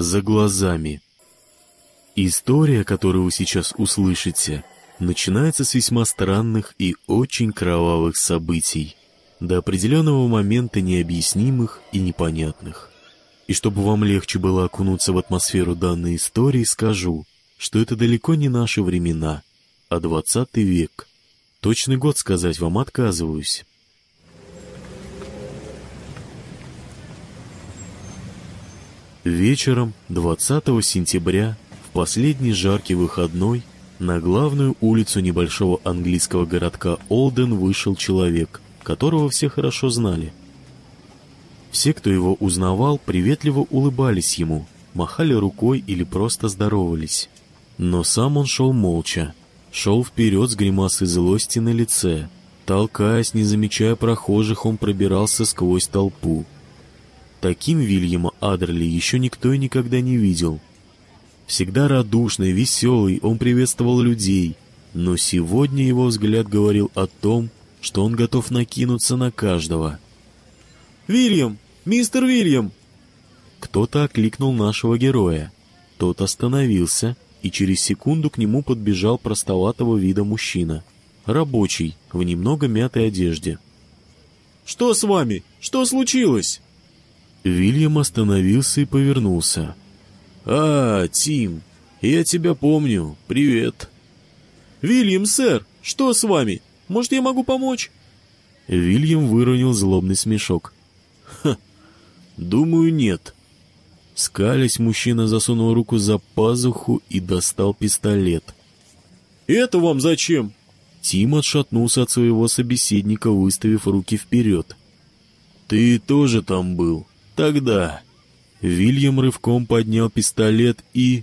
за глазами. История, которую вы сейчас услышите, начинается с весьма странных и очень кровавых событий, до определенного момента необъяснимых и непонятных. И чтобы вам легче было окунуться в атмосферу данной истории, скажу, что это далеко не наши времена, а 20 век. Точный год сказать вам отказываюсь. Вечером 20 сентября, в последний жаркий выходной, на главную улицу небольшого английского городка Олден вышел человек, которого все хорошо знали. Все, кто его узнавал, приветливо улыбались ему, махали рукой или просто здоровались. Но сам он шел молча, шел вперед с гримасой злости на лице. Толкаясь, не замечая прохожих, он пробирался сквозь толпу. Таким Вильяма Адерли еще никто и никогда не видел. Всегда радушный, веселый, он приветствовал людей, но сегодня его взгляд говорил о том, что он готов накинуться на каждого. «Вильям! Мистер Вильям!» Кто-то окликнул нашего героя. Тот остановился, и через секунду к нему подбежал простоватого вида мужчина. Рабочий, в немного мятой одежде. «Что с вами? Что случилось?» Вильям остановился и повернулся. «А, Тим, я тебя помню. Привет». «Вильям, сэр, что с вами? Может, я могу помочь?» Вильям выронил злобный смешок. «Ха, думаю, нет». Скалясь, мужчина засунул руку за пазуху и достал пистолет. «Это вам зачем?» Тим отшатнулся от своего собеседника, выставив руки вперед. «Ты тоже там был?» Тогда Вильям рывком поднял пистолет и...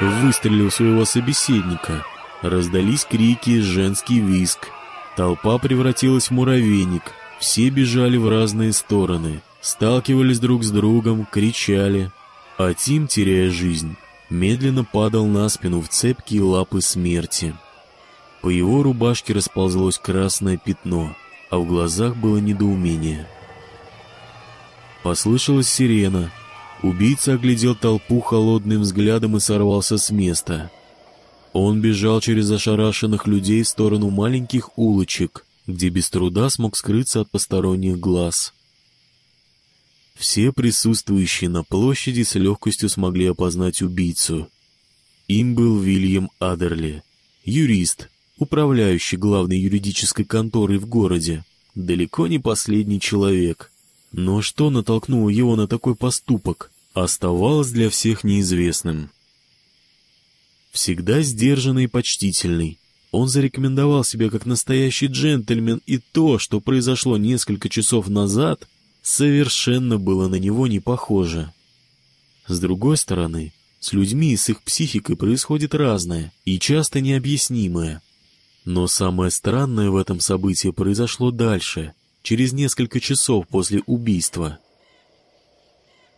Выстрелил своего собеседника. Раздались крики, женский виск. Толпа превратилась в муравейник. Все бежали в разные стороны. Сталкивались друг с другом, кричали. А Тим, теряя жизнь, медленно падал на спину в цепкие лапы смерти. По его рубашке расползлось красное пятно, а в глазах было недоумение. Послышалась сирена. Убийца оглядел толпу холодным взглядом и сорвался с места. Он бежал через ошарашенных людей в сторону маленьких улочек, где без труда смог скрыться от посторонних глаз. Все присутствующие на площади с легкостью смогли опознать убийцу. Им был Вильям Адерли, юрист, управляющий главной юридической конторой в городе, далеко не последний человек — но что натолкнуло его на такой поступок, оставалось для всех неизвестным. Всегда сдержанный и почтительный, он зарекомендовал себя как настоящий джентльмен, и то, что произошло несколько часов назад, совершенно было на него не похоже. С другой стороны, с людьми и с их психикой происходит разное и часто необъяснимое. Но самое странное в этом событии произошло дальше — через несколько часов после убийства.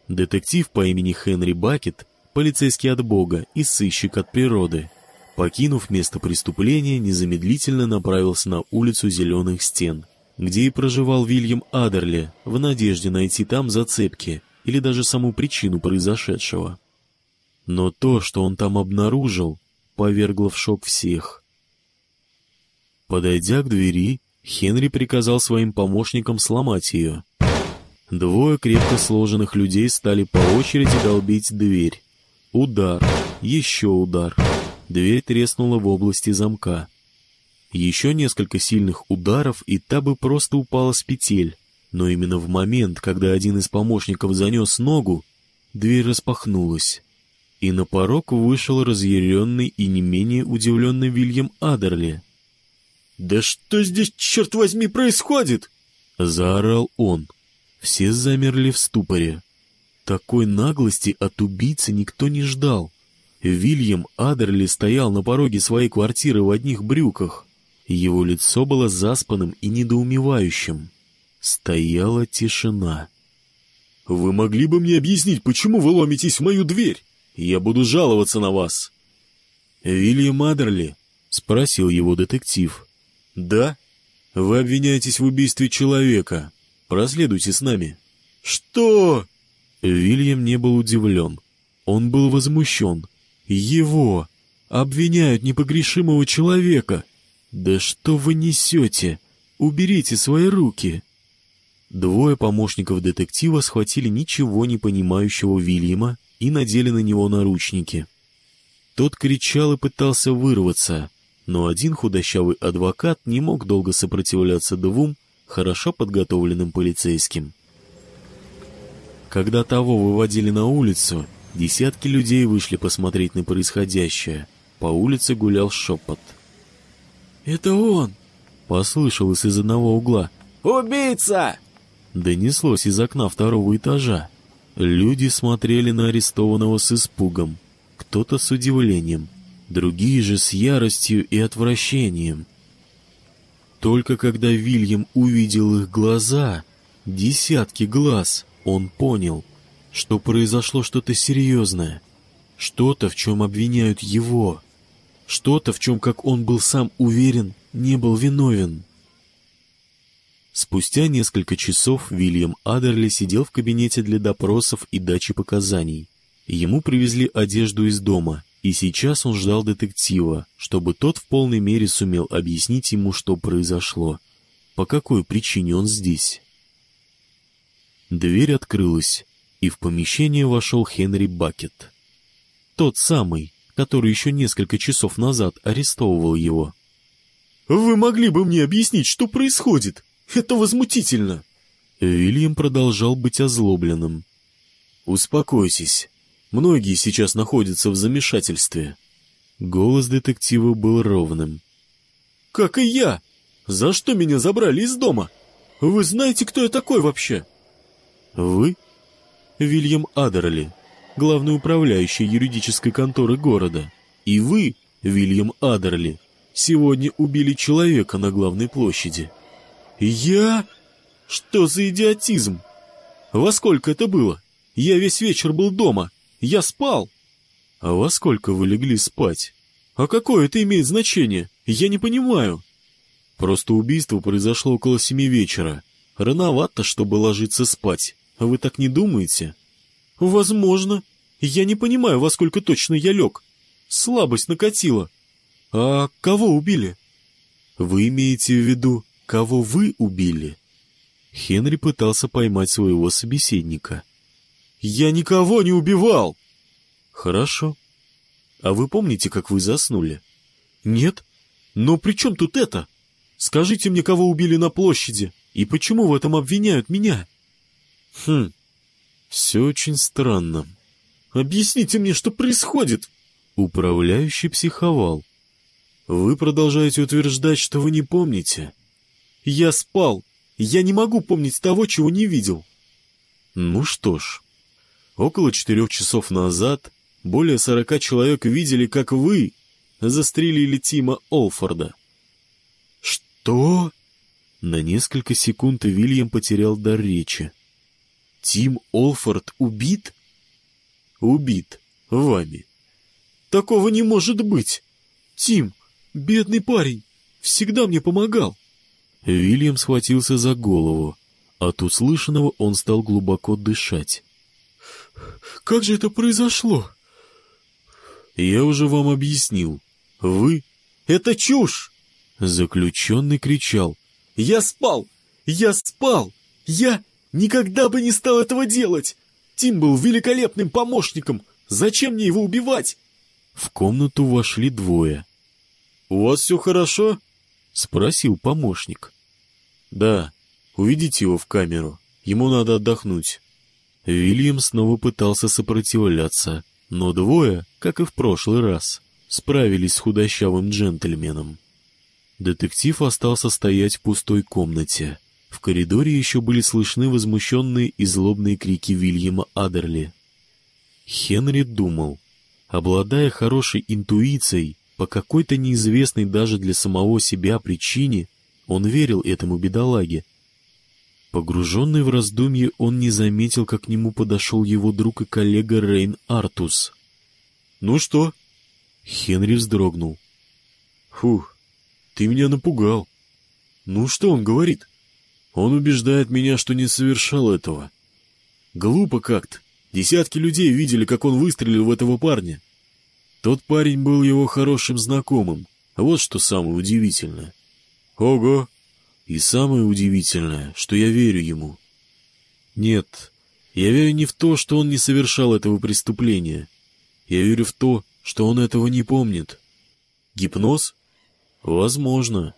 Детектив по имени Хенри Бакет, полицейский от Бога и сыщик от природы, покинув место преступления, незамедлительно направился на улицу Зеленых Стен, где и проживал Вильям Адерли, в надежде найти там зацепки или даже саму причину произошедшего. Но то, что он там обнаружил, повергло в шок всех. Подойдя к двери, Хенри приказал своим помощникам сломать ее. Двое крепко сложенных людей стали по очереди долбить дверь. Удар, еще удар. Дверь треснула в области замка. Еще несколько сильных ударов, и та бы просто упала с петель. Но именно в момент, когда один из помощников занес ногу, дверь распахнулась. И на порог вышел разъяренный и не менее удивленный Вильям Адерли. «Да что здесь, черт возьми, происходит?» — заорал он. Все замерли в ступоре. Такой наглости от убийцы никто не ждал. Вильям Адерли стоял на пороге своей квартиры в одних брюках. Его лицо было заспанным и недоумевающим. Стояла тишина. «Вы могли бы мне объяснить, почему вы ломитесь в мою дверь? Я буду жаловаться на вас». «Вильям Адерли?» — спросил его детектив. «Да? Вы обвиняетесь в убийстве человека. Проследуйте с нами». «Что?» Вильям не был удивлен. Он был возмущен. Его обвиняют непогрешимого человека. Да что вы несете? Уберите свои руки. Двое помощников детектива схватили ничего не понимающего Вильяма и надели на него наручники. Тот кричал и пытался вырваться, но один худощавый адвокат не мог долго сопротивляться двум хорошо подготовленным полицейским. Когда того выводили на улицу, десятки людей вышли посмотреть на происходящее. По улице гулял шепот. «Это он!» — послышалось из одного угла. «Убийца!» Донеслось из окна второго этажа. Люди смотрели на арестованного с испугом, кто-то с удивлением, другие же с яростью и отвращением. Только когда Вильям увидел их глаза, десятки глаз, он понял, что произошло что-то серьезное, что-то, в чем обвиняют его, что-то, в чем, как он был сам уверен, не был виновен. Спустя несколько часов Вильям Адерли сидел в кабинете для допросов и дачи показаний. Ему привезли одежду из дома, и сейчас он ждал детектива, чтобы тот в полной мере сумел объяснить ему, что произошло, по какой причине он здесь. Дверь открылась, и в помещение вошел Хенри Бакет. Тот самый, который еще несколько часов назад арестовывал его. «Вы могли бы мне объяснить, что происходит?» Это возмутительно!» Вильям продолжал быть озлобленным. «Успокойтесь. Многие сейчас находятся в замешательстве». Голос детектива был ровным. «Как и я! За что меня забрали из дома? Вы знаете, кто я такой вообще?» «Вы?» Вильям Адерли, главный управляющий юридической конторы города. И вы, Вильям Адерли, сегодня убили человека на главной площади. «Я? Что за идиотизм? Во сколько это было? Я весь вечер был дома. Я спал». «А во сколько вы легли спать?» «А какое это имеет значение? Я не понимаю». «Просто убийство произошло около семи вечера. Рановато, чтобы ложиться спать. Вы так не думаете?» «Возможно. Я не понимаю, во сколько точно я лег. Слабость накатила. А кого убили?» «Вы имеете в виду кого вы убили?» Хенри пытался поймать своего собеседника. «Я никого не убивал!» «Хорошо. А вы помните, как вы заснули?» «Нет. Но при чем тут это? Скажите мне, кого убили на площади, и почему в этом обвиняют меня?» «Хм, все очень странно. Объясните мне, что происходит?» Управляющий психовал. «Вы продолжаете утверждать, что вы не помните?» Я спал. Я не могу помнить того, чего не видел. Ну что ж, около четырех часов назад более сорока человек видели, как вы застрелили Тима Олфорда. Что? На несколько секунд Вильям потерял дар речи. Тим Олфорд убит? Убит. Вами. Такого не может быть. Тим, бедный парень, всегда мне помогал. Вильям схватился за голову. От услышанного он стал глубоко дышать. «Как же это произошло?» «Я уже вам объяснил. Вы...» «Это чушь!» Заключенный кричал. «Я спал! Я спал! Я никогда бы не стал этого делать! Тим был великолепным помощником! Зачем мне его убивать?» В комнату вошли двое. «У вас все хорошо?» — спросил помощник. «Да, уведите его в камеру. Ему надо отдохнуть». Вильям снова пытался сопротивляться, но двое, как и в прошлый раз, справились с худощавым джентльменом. Детектив остался стоять в пустой комнате. В коридоре еще были слышны возмущенные и злобные крики Вильяма Адерли. Хенри думал, обладая хорошей интуицией, по какой-то неизвестной даже для самого себя причине, он верил этому бедолаге. Погруженный в раздумье, он не заметил, как к нему подошел его друг и коллега Рейн Артус. «Ну что?» Хенри вздрогнул. «Фух, ты меня напугал. Ну что он говорит?» «Он убеждает меня, что не совершал этого. Глупо как-то. Десятки людей видели, как он выстрелил в этого парня. Тот парень был его хорошим знакомым. Вот что самое удивительное. Ого! И самое удивительное, что я верю ему. Нет, я верю не в то, что он не совершал этого преступления. Я верю в то, что он этого не помнит. Гипноз? Возможно.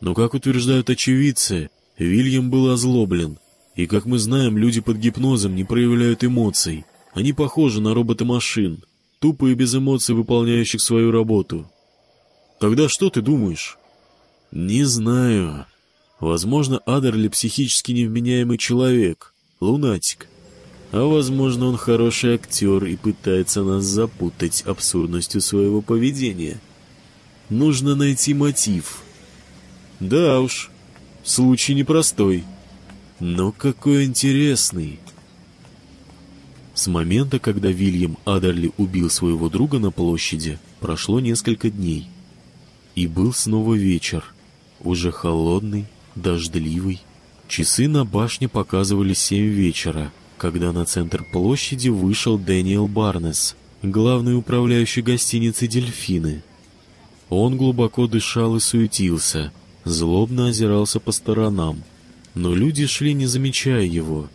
Но, как утверждают очевидцы, Вильям был озлоблен. И, как мы знаем, люди под гипнозом не проявляют эмоций. Они похожи на робота-машин, тупо и без эмоций выполняющих свою работу. Тогда что ты думаешь? Не знаю. Возможно, Адерли психически невменяемый человек, лунатик. А возможно, он хороший актер и пытается нас запутать абсурдностью своего поведения. Нужно найти мотив. Да уж, случай непростой. Но какой интересный. С момента, когда Вильям Адерли убил своего друга на площади, прошло несколько дней. И был снова вечер, уже холодный, дождливый. Часы на башне показывали семь вечера, когда на центр площади вышел Дэниел Барнес, главный управляющий гостиницы «Дельфины». Он глубоко дышал и суетился, злобно озирался по сторонам, но люди шли, не замечая его.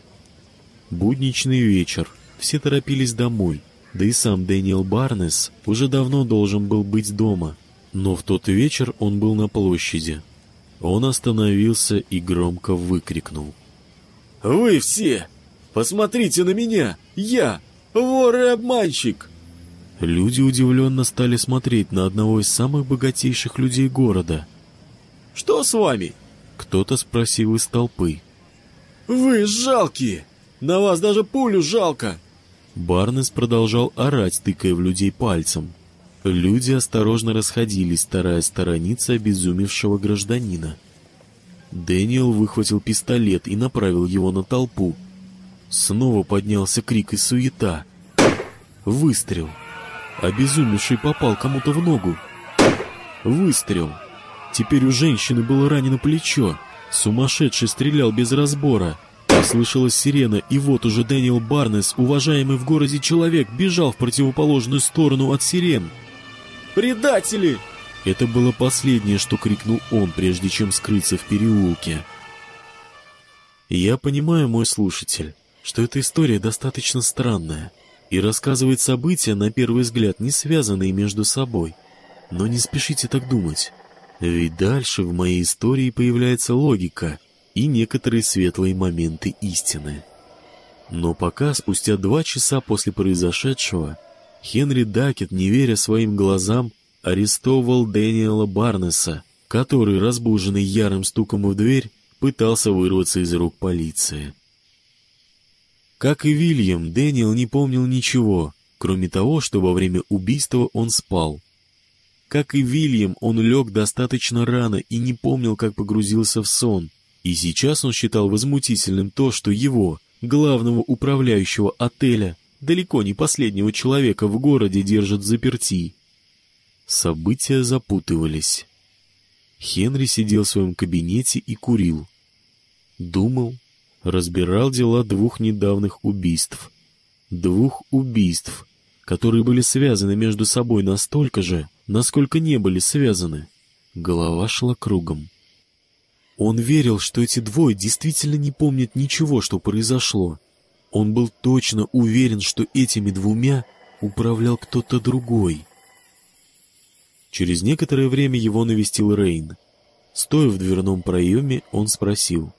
Будничный вечер, все торопились домой, да и сам Дэниел Барнес уже давно должен был быть дома, но в тот вечер он был на площади. Он остановился и громко выкрикнул. «Вы все! Посмотрите на меня! Я! Вор и обманщик!» Люди удивленно стали смотреть на одного из самых богатейших людей города. «Что с вами?» — кто-то спросил из толпы. «Вы жалкие! На вас даже пулю жалко!» Барнес продолжал орать, тыкая в людей пальцем. Люди осторожно расходились, стараясь сторониться обезумевшего гражданина. Дэниел выхватил пистолет и направил его на толпу. Снова поднялся крик и суета. Выстрел. Обезумевший попал кому-то в ногу. Выстрел. Теперь у женщины было ранено плечо. Сумасшедший стрелял без разбора. Послышалась сирена, и вот уже Дэниел Барнес, уважаемый в городе человек, бежал в противоположную сторону от сирен. «Предатели!» Это было последнее, что крикнул он, прежде чем скрыться в переулке. Я понимаю, мой слушатель, что эта история достаточно странная и рассказывает события, на первый взгляд, не связанные между собой. Но не спешите так думать. Ведь дальше в моей истории появляется логика и некоторые светлые моменты истины. Но пока, спустя два часа после произошедшего, Хенри Дакет, не веря своим глазам, арестовал Дэниела Барнеса, который, разбуженный ярым стуком в дверь, пытался вырваться из рук полиции. Как и Вильям, Дэниел не помнил ничего, кроме того, что во время убийства он спал. Как и Вильям, он лег достаточно рано и не помнил, как погрузился в сон. И сейчас он считал возмутительным то, что его, главного управляющего отеля, далеко не последнего человека в городе держат заперти. События запутывались. Хенри сидел в своем кабинете и курил. Думал, разбирал дела двух недавних убийств. Двух убийств, которые были связаны между собой настолько же, насколько не были связаны. Голова шла кругом. Он верил, что эти двое действительно не помнят ничего, что произошло. Он был точно уверен, что этими двумя управлял кто-то другой. Через некоторое время его навестил Рейн. Стоя в дверном проеме, он спросил.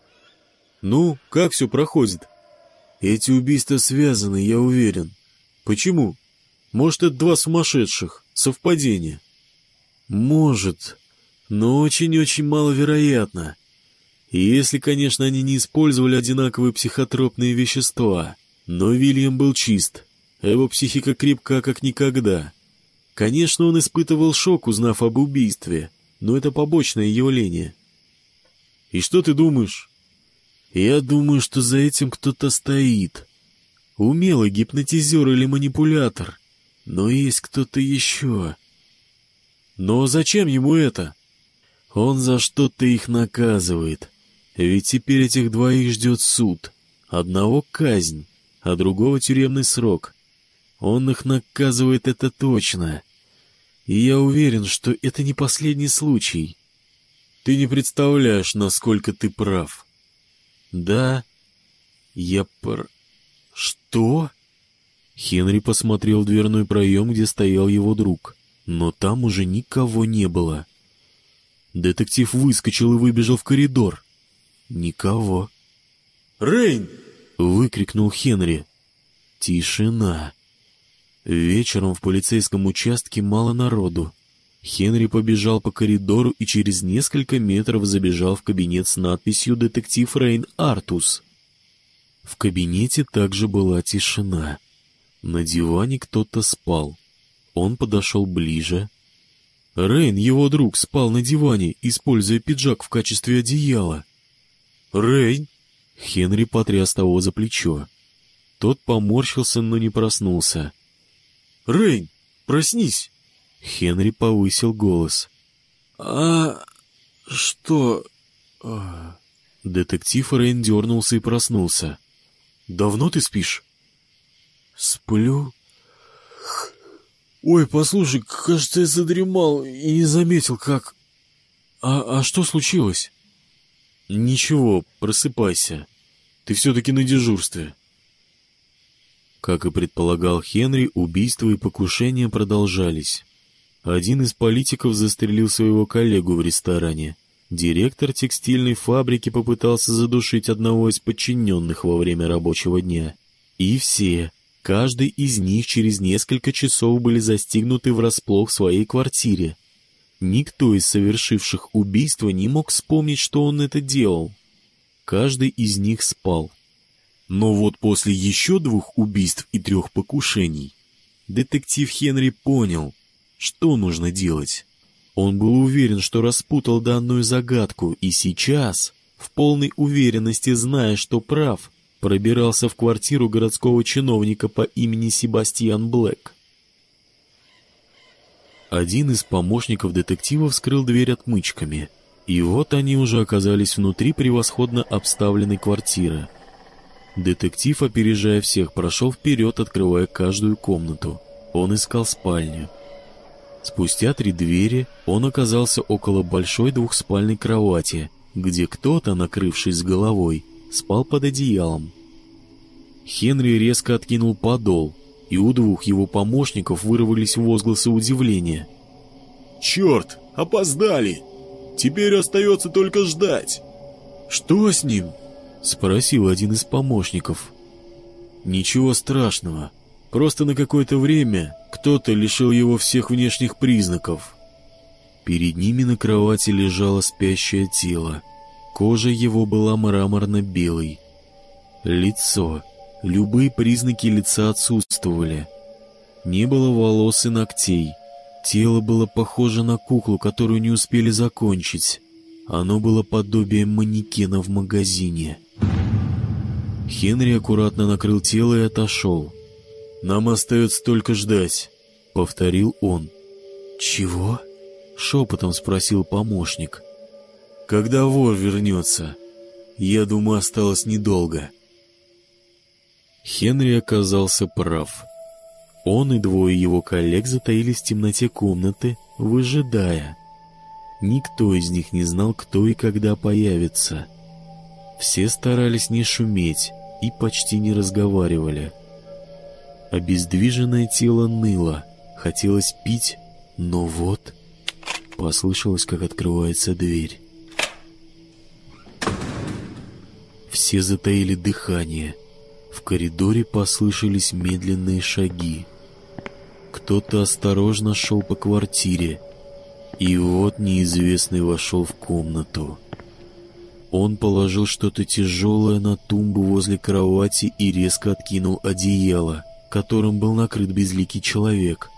«Ну, как все проходит?» «Эти убийства связаны, я уверен». «Почему? Может, это два сумасшедших? Совпадение?» «Может, но очень-очень маловероятно. Если, конечно, они не использовали одинаковые психотропные вещества. Но Вильям был чист, а его психика крепка как никогда. Конечно, он испытывал шок, узнав об убийстве, но это побочное явление. «И что ты думаешь?» Я думаю, что за этим кто-то стоит. Умелый гипнотизер или манипулятор. Но есть кто-то еще. Но зачем ему это? Он за что-то их наказывает. Ведь теперь этих двоих ждет суд. Одного казнь, а другого тюремный срок. Он их наказывает это точно. И я уверен, что это не последний случай. Ты не представляешь, насколько ты прав. Да, я пр... Что? Хенри посмотрел в дверной проем, где стоял его друг, но там уже никого не было. Детектив выскочил и выбежал в коридор. Никого. «Рейн!» — выкрикнул Хенри. Тишина. Вечером в полицейском участке мало народу. Хенри побежал по коридору и через несколько метров забежал в кабинет с надписью «Детектив Рейн Артус». В кабинете также была тишина. На диване кто-то спал. Он подошел ближе. Рейн, его друг, спал на диване, используя пиджак в качестве одеяла. «Рейн!» Хенри потряс того за плечо. Тот поморщился, но не проснулся. «Рейн, проснись!» Хенри повысил голос. «А что...» а...» Детектив Рейн дернулся и проснулся. «Давно ты спишь?» «Сплю?» «Ой, послушай, кажется, я задремал и не заметил, как...» «А, а что случилось?» «Ничего, просыпайся. Ты все-таки на дежурстве». Как и предполагал Хенри, убийства и покушения продолжались. Один из политиков застрелил своего коллегу в ресторане. Директор текстильной фабрики попытался задушить одного из подчиненных во время рабочего дня. И все, каждый из них через несколько часов были застигнуты врасплох в своей квартире. Никто из совершивших убийство не мог вспомнить, что он это делал. Каждый из них спал. Но вот после еще двух убийств и трех покушений детектив Хенри понял, что нужно делать. Он был уверен, что распутал данную загадку, и сейчас, в полной уверенности зная, что прав, пробирался в квартиру городского чиновника по имени Себастьян Блэк. Один из помощников детектива вскрыл дверь отмычками, и вот они уже оказались внутри превосходно обставленной квартиры. Детектив, опережая всех, прошел вперед, открывая каждую комнату. Он искал спальню. Спустя три двери он оказался около большой двухспальной кровати, где кто-то, накрывшись головой, спал под одеялом. Хенри резко откинул подол, и у двух его помощников вырвались возгласы удивления. «Черт, опоздали! Теперь остается только ждать!» «Что с ним?» — спросил один из помощников. «Ничего страшного. Просто на какое-то время кто-то лишил его всех внешних признаков». Перед ними на кровати лежало спящее тело. Кожа его была мраморно-белой. Лицо Любые признаки лица отсутствовали. Не было волос и ногтей. Тело было похоже на куклу, которую не успели закончить. Оно было подобием манекена в магазине. Хенри аккуратно накрыл тело и отошел. «Нам остается только ждать», — повторил он. «Чего?» — шепотом спросил помощник. «Когда вор вернется? Я думаю, осталось недолго». Хенри оказался прав. Он и двое его коллег затаились в темноте комнаты, выжидая. Никто из них не знал, кто и когда появится. Все старались не шуметь и почти не разговаривали. Обездвиженное тело ныло, хотелось пить, но вот... Послышалось, как открывается дверь. Все затаили дыхание — в коридоре послышались медленные шаги. Кто-то осторожно шел по квартире, и вот неизвестный вошел в комнату. Он положил что-то тяжелое на тумбу возле кровати и резко откинул одеяло, которым был накрыт безликий человек.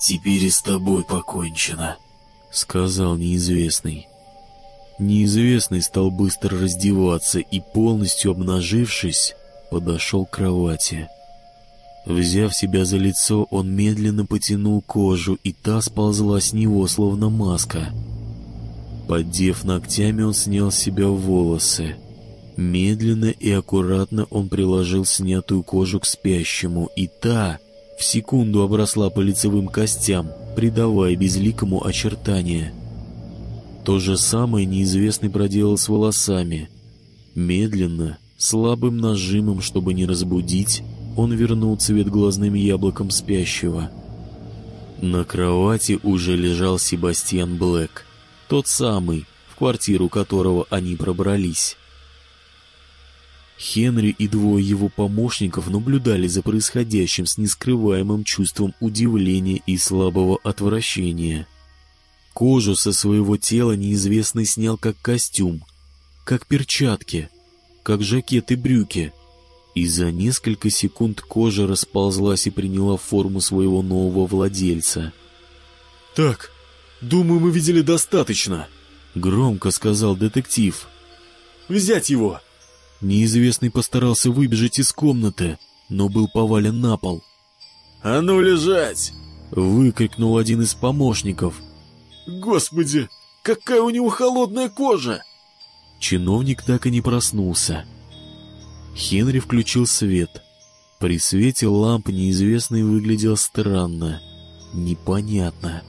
«Теперь и с тобой покончено», — сказал неизвестный. Неизвестный стал быстро раздеваться и, полностью обнажившись, подошел к кровати. Взяв себя за лицо, он медленно потянул кожу, и та сползла с него, словно маска. Поддев ногтями, он снял с себя волосы. Медленно и аккуратно он приложил снятую кожу к спящему, и та в секунду обросла по лицевым костям, придавая безликому очертания. То же самое неизвестный проделал с волосами. Медленно, слабым нажимом, чтобы не разбудить, он вернул цвет глазным яблоком спящего. На кровати уже лежал Себастьян Блэк, тот самый, в квартиру которого они пробрались. Хенри и двое его помощников наблюдали за происходящим с нескрываемым чувством удивления и слабого отвращения. Кожу со своего тела неизвестный снял как костюм, как перчатки, как жакет и брюки, и за несколько секунд кожа расползлась и приняла форму своего нового владельца. «Так, думаю, мы видели достаточно», — громко сказал детектив. «Взять его!» Неизвестный постарался выбежать из комнаты, но был повален на пол. «А ну лежать!» — выкрикнул один из помощников. «Господи, какая у него холодная кожа!» Чиновник так и не проснулся. Хенри включил свет. При свете ламп неизвестный выглядел странно, непонятно.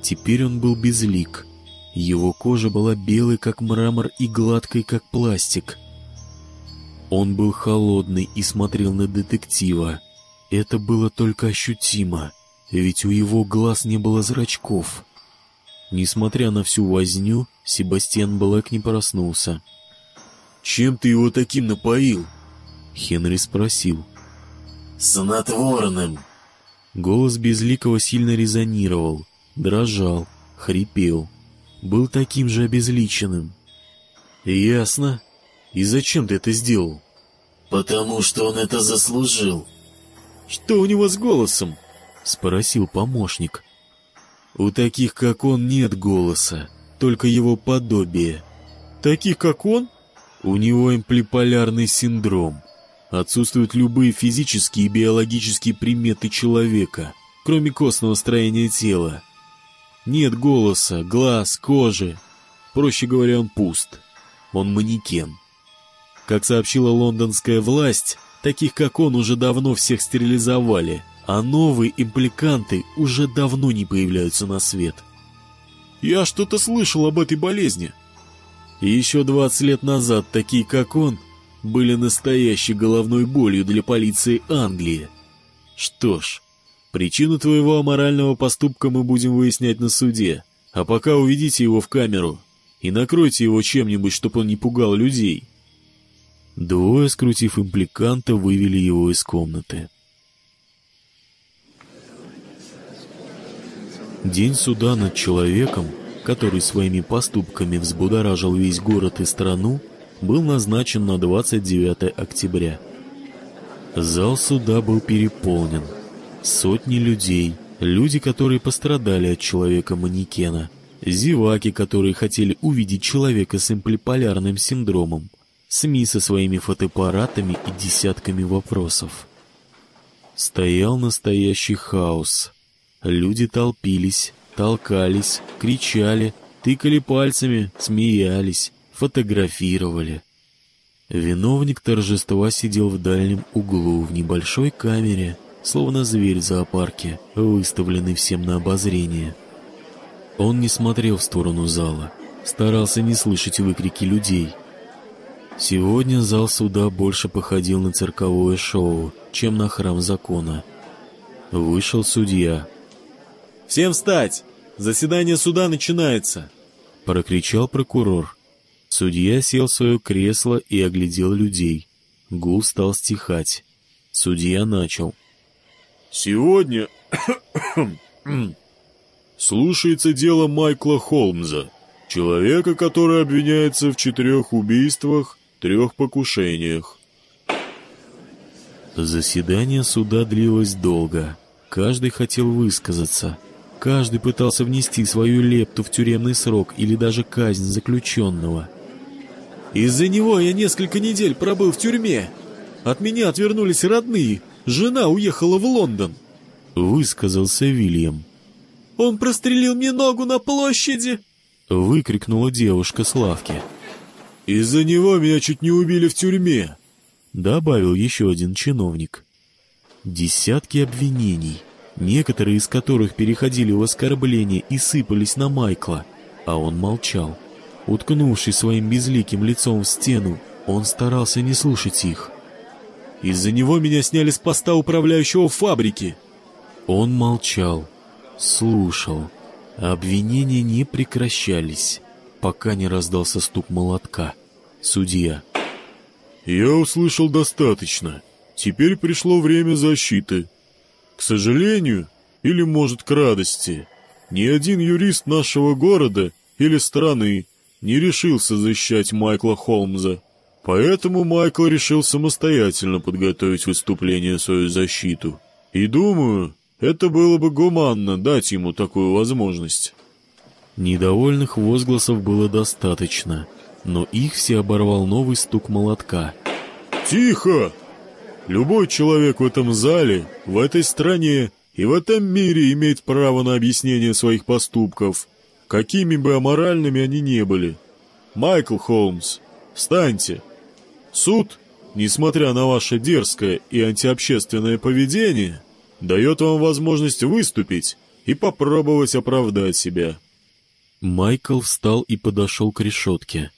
Теперь он был безлик. Его кожа была белой, как мрамор, и гладкой, как пластик — он был холодный и смотрел на детектива. Это было только ощутимо, ведь у его глаз не было зрачков. Несмотря на всю возню, Себастьян Блэк не проснулся. «Чем ты его таким напоил?» Хенри спросил. «Снотворным». Голос Безликого сильно резонировал, дрожал, хрипел. Был таким же обезличенным. «Ясно. И зачем ты это сделал? Потому что он это заслужил. Что у него с голосом? Спросил помощник. У таких, как он, нет голоса, только его подобие. Таких, как он? У него имплиполярный синдром. Отсутствуют любые физические и биологические приметы человека, кроме костного строения тела. Нет голоса, глаз, кожи. Проще говоря, он пуст. Он манекен. Как сообщила лондонская власть, таких как он уже давно всех стерилизовали, а новые импликанты уже давно не появляются на свет. Я что-то слышал об этой болезни. И еще 20 лет назад такие как он были настоящей головной болью для полиции Англии. Что ж, причину твоего аморального поступка мы будем выяснять на суде, а пока уведите его в камеру и накройте его чем-нибудь, чтобы он не пугал людей. Двое, скрутив импликанта, вывели его из комнаты. День суда над человеком, который своими поступками взбудоражил весь город и страну, был назначен на 29 октября. Зал суда был переполнен. Сотни людей, люди, которые пострадали от человека-манекена, зеваки, которые хотели увидеть человека с имплиполярным синдромом, СМИ со своими фотоаппаратами и десятками вопросов. Стоял настоящий хаос. Люди толпились, толкались, кричали, тыкали пальцами, смеялись, фотографировали. Виновник торжества сидел в дальнем углу в небольшой камере, словно зверь в зоопарке, выставленный всем на обозрение. Он не смотрел в сторону зала, старался не слышать выкрики людей — Сегодня зал суда больше походил на цирковое шоу, чем на храм закона. Вышел судья. «Всем встать! Заседание суда начинается!» Прокричал прокурор. Судья сел в свое кресло и оглядел людей. Гул стал стихать. Судья начал. «Сегодня слушается дело Майкла Холмза, человека, который обвиняется в четырех убийствах трех покушениях. Заседание суда длилось долго. Каждый хотел высказаться. Каждый пытался внести свою лепту в тюремный срок или даже казнь заключенного. «Из-за него я несколько недель пробыл в тюрьме. От меня отвернулись родные. Жена уехала в Лондон», — высказался Вильям. «Он прострелил мне ногу на площади!» — выкрикнула девушка с лавки. Из-за него меня чуть не убили в тюрьме, добавил еще один чиновник. Десятки обвинений, некоторые из которых переходили в оскорбление и сыпались на Майкла, а он молчал. Уткнувшись своим безликим лицом в стену, он старался не слушать их. «Из-за него меня сняли с поста управляющего фабрики!» Он молчал, слушал. Обвинения не прекращались, пока не раздался стук молотка. Судья. «Я услышал достаточно. Теперь пришло время защиты. К сожалению, или, может, к радости, ни один юрист нашего города или страны не решился защищать Майкла Холмза. Поэтому Майкл решил самостоятельно подготовить выступление в свою защиту. И думаю, это было бы гуманно дать ему такую возможность. Недовольных возгласов было достаточно, но их все оборвал новый стук молотка. «Тихо! Любой человек в этом зале, в этой стране и в этом мире имеет право на объяснение своих поступков, какими бы аморальными они ни были. Майкл Холмс, встаньте!» Суд, несмотря на ваше дерзкое и антиобщественное поведение, дает вам возможность выступить и попробовать оправдать себя. Майкл встал и подошел к решетке.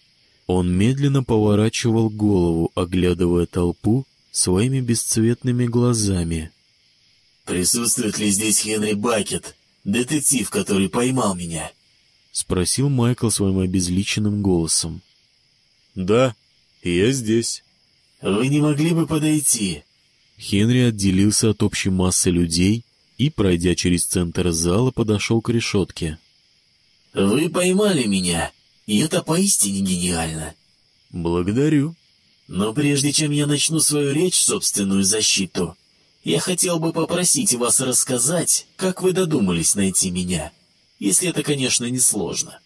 Он медленно поворачивал голову, оглядывая толпу своими бесцветными глазами. «Присутствует ли здесь Хенри Бакет, детектив, который поймал меня?» — спросил Майкл своим обезличенным голосом. «Да», «Я здесь». «Вы не могли бы подойти?» Хенри отделился от общей массы людей и, пройдя через центр зала, подошел к решетке. «Вы поймали меня, и это поистине гениально». «Благодарю». «Но прежде чем я начну свою речь в собственную защиту, я хотел бы попросить вас рассказать, как вы додумались найти меня, если это, конечно, не сложно».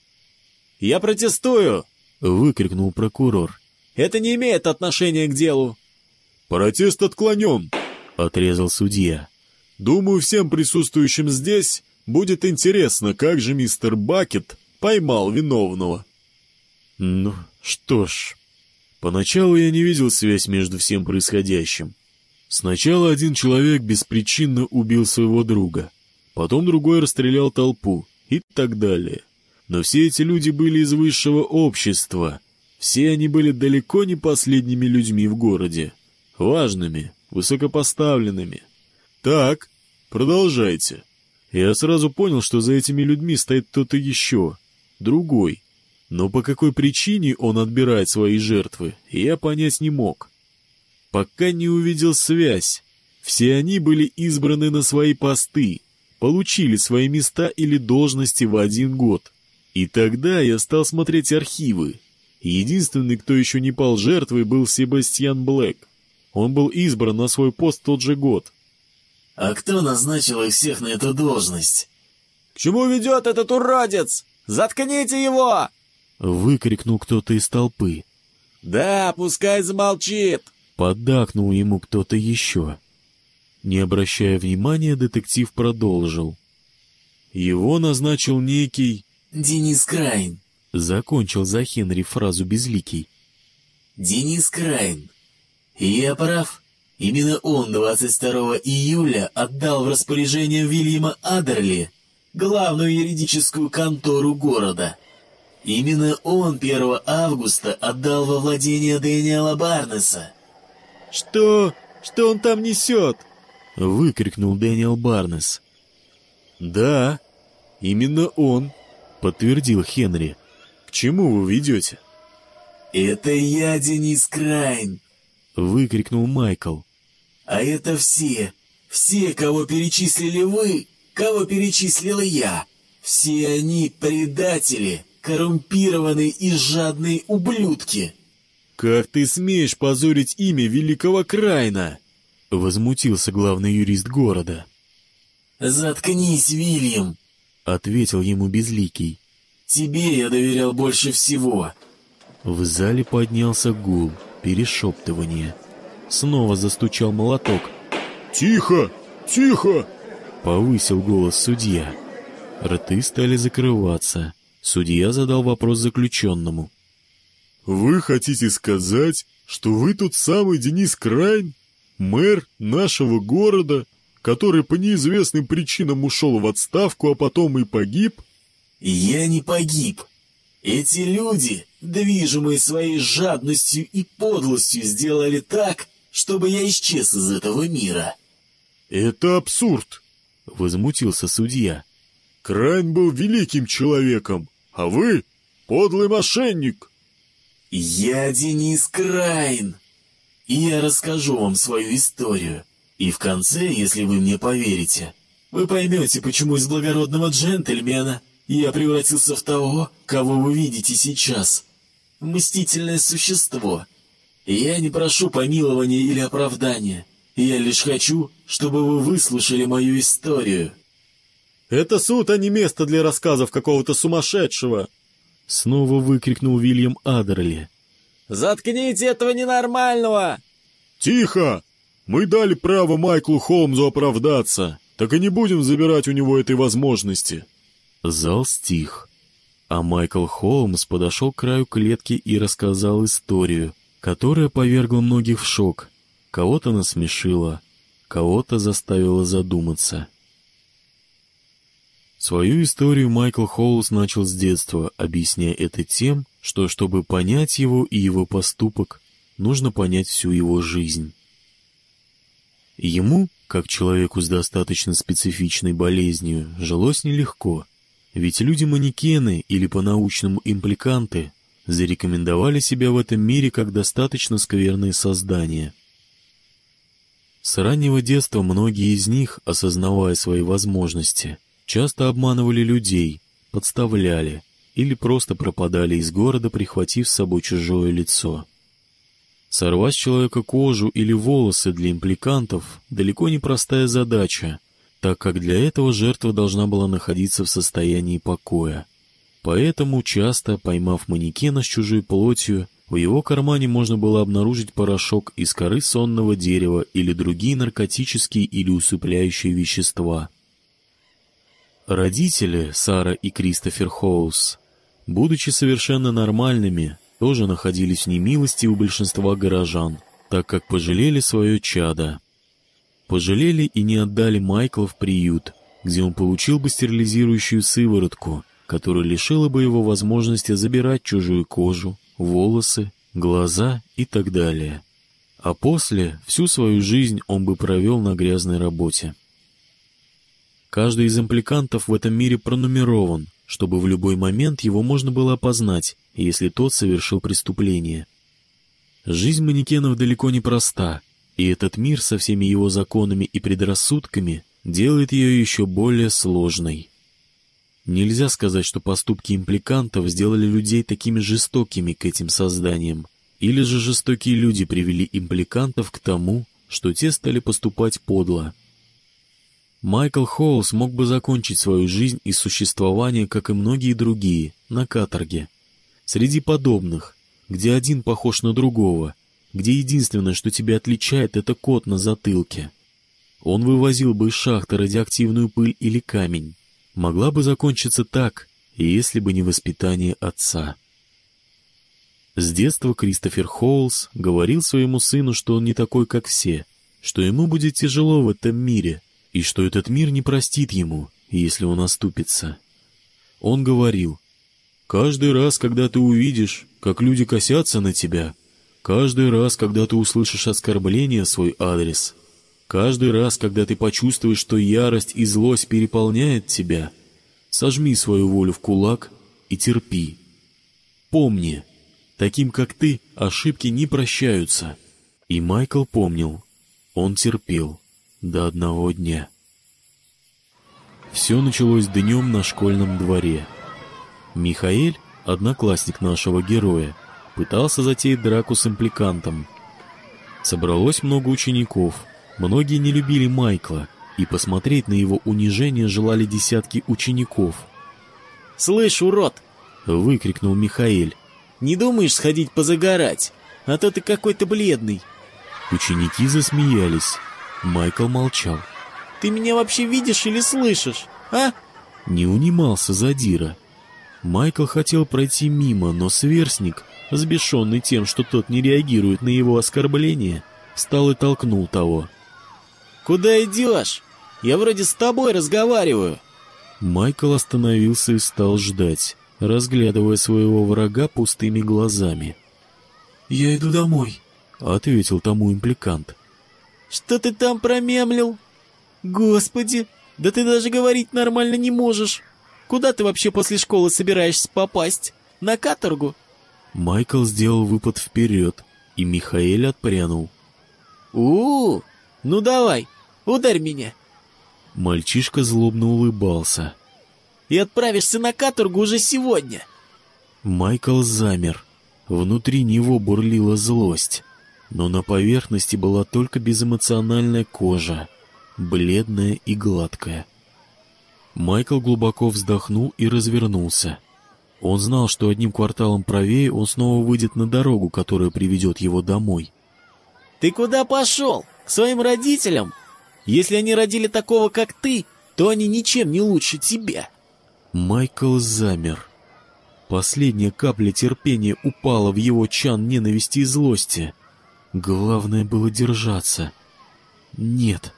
«Я протестую!» — выкрикнул прокурор. Это не имеет отношения к делу. Протест отклонен, отрезал судья. Думаю, всем присутствующим здесь будет интересно, как же мистер Бакет поймал виновного. Ну, что ж, поначалу я не видел связь между всем происходящим. Сначала один человек беспричинно убил своего друга, потом другой расстрелял толпу и так далее. Но все эти люди были из высшего общества, все они были далеко не последними людьми в городе. Важными, высокопоставленными. Так, продолжайте. Я сразу понял, что за этими людьми стоит кто-то еще, другой. Но по какой причине он отбирает свои жертвы, я понять не мог. Пока не увидел связь. Все они были избраны на свои посты, получили свои места или должности в один год. И тогда я стал смотреть архивы, Единственный, кто еще не пал жертвой, был Себастьян Блэк. Он был избран на свой пост тот же год. «А кто назначил их всех на эту должность?» «К чему ведет этот уродец? Заткните его!» Выкрикнул кто-то из толпы. «Да, пускай замолчит!» Поддакнул ему кто-то еще. Не обращая внимания, детектив продолжил. Его назначил некий... «Денис Крайн», Закончил за Хенри фразу безликий. «Денис Крайн. Я прав. Именно он 22 июля отдал в распоряжение Вильяма Адерли главную юридическую контору города. Именно он 1 августа отдал во владение Дэниела Барнеса». «Что? Что он там несет?» — выкрикнул Дэниел Барнес. «Да, именно он», — подтвердил Хенри чему вы ведете?» «Это я, Денис Крайн!» — выкрикнул Майкл. «А это все, все, кого перечислили вы, кого перечислил я. Все они предатели, коррумпированные и жадные ублюдки!» «Как ты смеешь позорить имя великого Крайна?» — возмутился главный юрист города. «Заткнись, Вильям!» — ответил ему Безликий. Тебе я доверял больше всего. В зале поднялся гул, перешептывание. Снова застучал молоток. «Тихо! Тихо!» Повысил голос судья. Рты стали закрываться. Судья задал вопрос заключенному. Вы хотите сказать, что вы тот самый Денис Крайн, мэр нашего города, который по неизвестным причинам ушел в отставку, а потом и погиб? Я не погиб. Эти люди, движимые своей жадностью и подлостью, сделали так, чтобы я исчез из этого мира. Это абсурд, возмутился судья. Крайн был великим человеком, а вы — подлый мошенник. Я Денис Крайн, и я расскажу вам свою историю. И в конце, если вы мне поверите, вы поймете, почему из благородного джентльмена я превратился в того, кого вы видите сейчас. Мстительное существо. Я не прошу помилования или оправдания. Я лишь хочу, чтобы вы выслушали мою историю. «Это суд, а не место для рассказов какого-то сумасшедшего!» Снова выкрикнул Вильям Адерли. «Заткните этого ненормального!» «Тихо! Мы дали право Майклу Холмзу оправдаться, так и не будем забирать у него этой возможности». Зал стих, а Майкл Холмс подошел к краю клетки и рассказал историю, которая повергла многих в шок, кого-то насмешила, кого-то заставила задуматься. Свою историю Майкл Холлс начал с детства, объясняя это тем, что чтобы понять его и его поступок, нужно понять всю его жизнь. Ему, как человеку с достаточно специфичной болезнью, жилось нелегко, ведь люди-манекены или по-научному импликанты зарекомендовали себя в этом мире как достаточно скверные создания. С раннего детства многие из них, осознавая свои возможности, часто обманывали людей, подставляли или просто пропадали из города, прихватив с собой чужое лицо. Сорвать с человека кожу или волосы для импликантов – далеко не простая задача, так как для этого жертва должна была находиться в состоянии покоя. Поэтому часто, поймав манекена с чужой плотью, в его кармане можно было обнаружить порошок из коры сонного дерева или другие наркотические или усыпляющие вещества – Родители, Сара и Кристофер Хоус, будучи совершенно нормальными, тоже находились в немилости у большинства горожан, так как пожалели свое чадо. Пожалели и не отдали Майкла в приют, где он получил бы стерилизирующую сыворотку, которая лишила бы его возможности забирать чужую кожу, волосы, глаза и так далее. А после всю свою жизнь он бы провел на грязной работе. Каждый из импликантов в этом мире пронумерован, чтобы в любой момент его можно было опознать, если тот совершил преступление. Жизнь манекенов далеко не проста, и этот мир со всеми его законами и предрассудками делает ее еще более сложной. Нельзя сказать, что поступки импликантов сделали людей такими жестокими к этим созданиям, или же жестокие люди привели импликантов к тому, что те стали поступать подло. Майкл Холлс мог бы закончить свою жизнь и существование, как и многие другие, на каторге. Среди подобных, где один похож на другого, где единственное, что тебя отличает, это кот на затылке. Он вывозил бы из шахты радиоактивную пыль или камень. Могла бы закончиться так, если бы не воспитание отца. С детства Кристофер Хоулс говорил своему сыну, что он не такой, как все, что ему будет тяжело в этом мире, и что этот мир не простит ему, если он оступится. Он говорил, «Каждый раз, когда ты увидишь, как люди косятся на тебя, каждый раз, когда ты услышишь оскорбление свой адрес, каждый раз, когда ты почувствуешь, что ярость и злость переполняет тебя, сожми свою волю в кулак и терпи. Помни, таким как ты ошибки не прощаются». И Майкл помнил, он терпел до одного дня. Все началось днем на школьном дворе. Михаэль, одноклассник нашего героя, пытался затеять драку с импликантом. Собралось много учеников, многие не любили Майкла, и посмотреть на его унижение желали десятки учеников. «Слышь, урод!» — выкрикнул Михаэль. «Не думаешь сходить позагорать? А то ты какой-то бледный!» Ученики засмеялись. Майкл молчал. «Ты меня вообще видишь или слышишь, а?» Не унимался задира. Майкл хотел пройти мимо, но сверстник, сбешенный тем, что тот не реагирует на его оскорбление, встал и толкнул того. «Куда идешь? Я вроде с тобой разговариваю». Майкл остановился и стал ждать, разглядывая своего врага пустыми глазами. «Я иду домой», — ответил тому импликант. «Что ты там промямлил? Господи, да ты даже говорить нормально не можешь. Куда ты вообще после школы собираешься попасть? На каторгу?» Майкл сделал выпад вперед, и Михаэль отпрянул. у, -у, -у ну давай, ударь меня!» Мальчишка злобно улыбался. «И отправишься на каторгу уже сегодня!» Майкл замер. Внутри него бурлила злость, но на поверхности была только безэмоциональная кожа, бледная и гладкая. Майкл глубоко вздохнул и развернулся. Он знал, что одним кварталом правее он снова выйдет на дорогу, которая приведет его домой. «Ты куда пошел? К своим родителям? Если они родили такого, как ты, то они ничем не лучше тебя». Майкл замер. Последняя капля терпения упала в его чан ненависти и злости. Главное было держаться. Нет.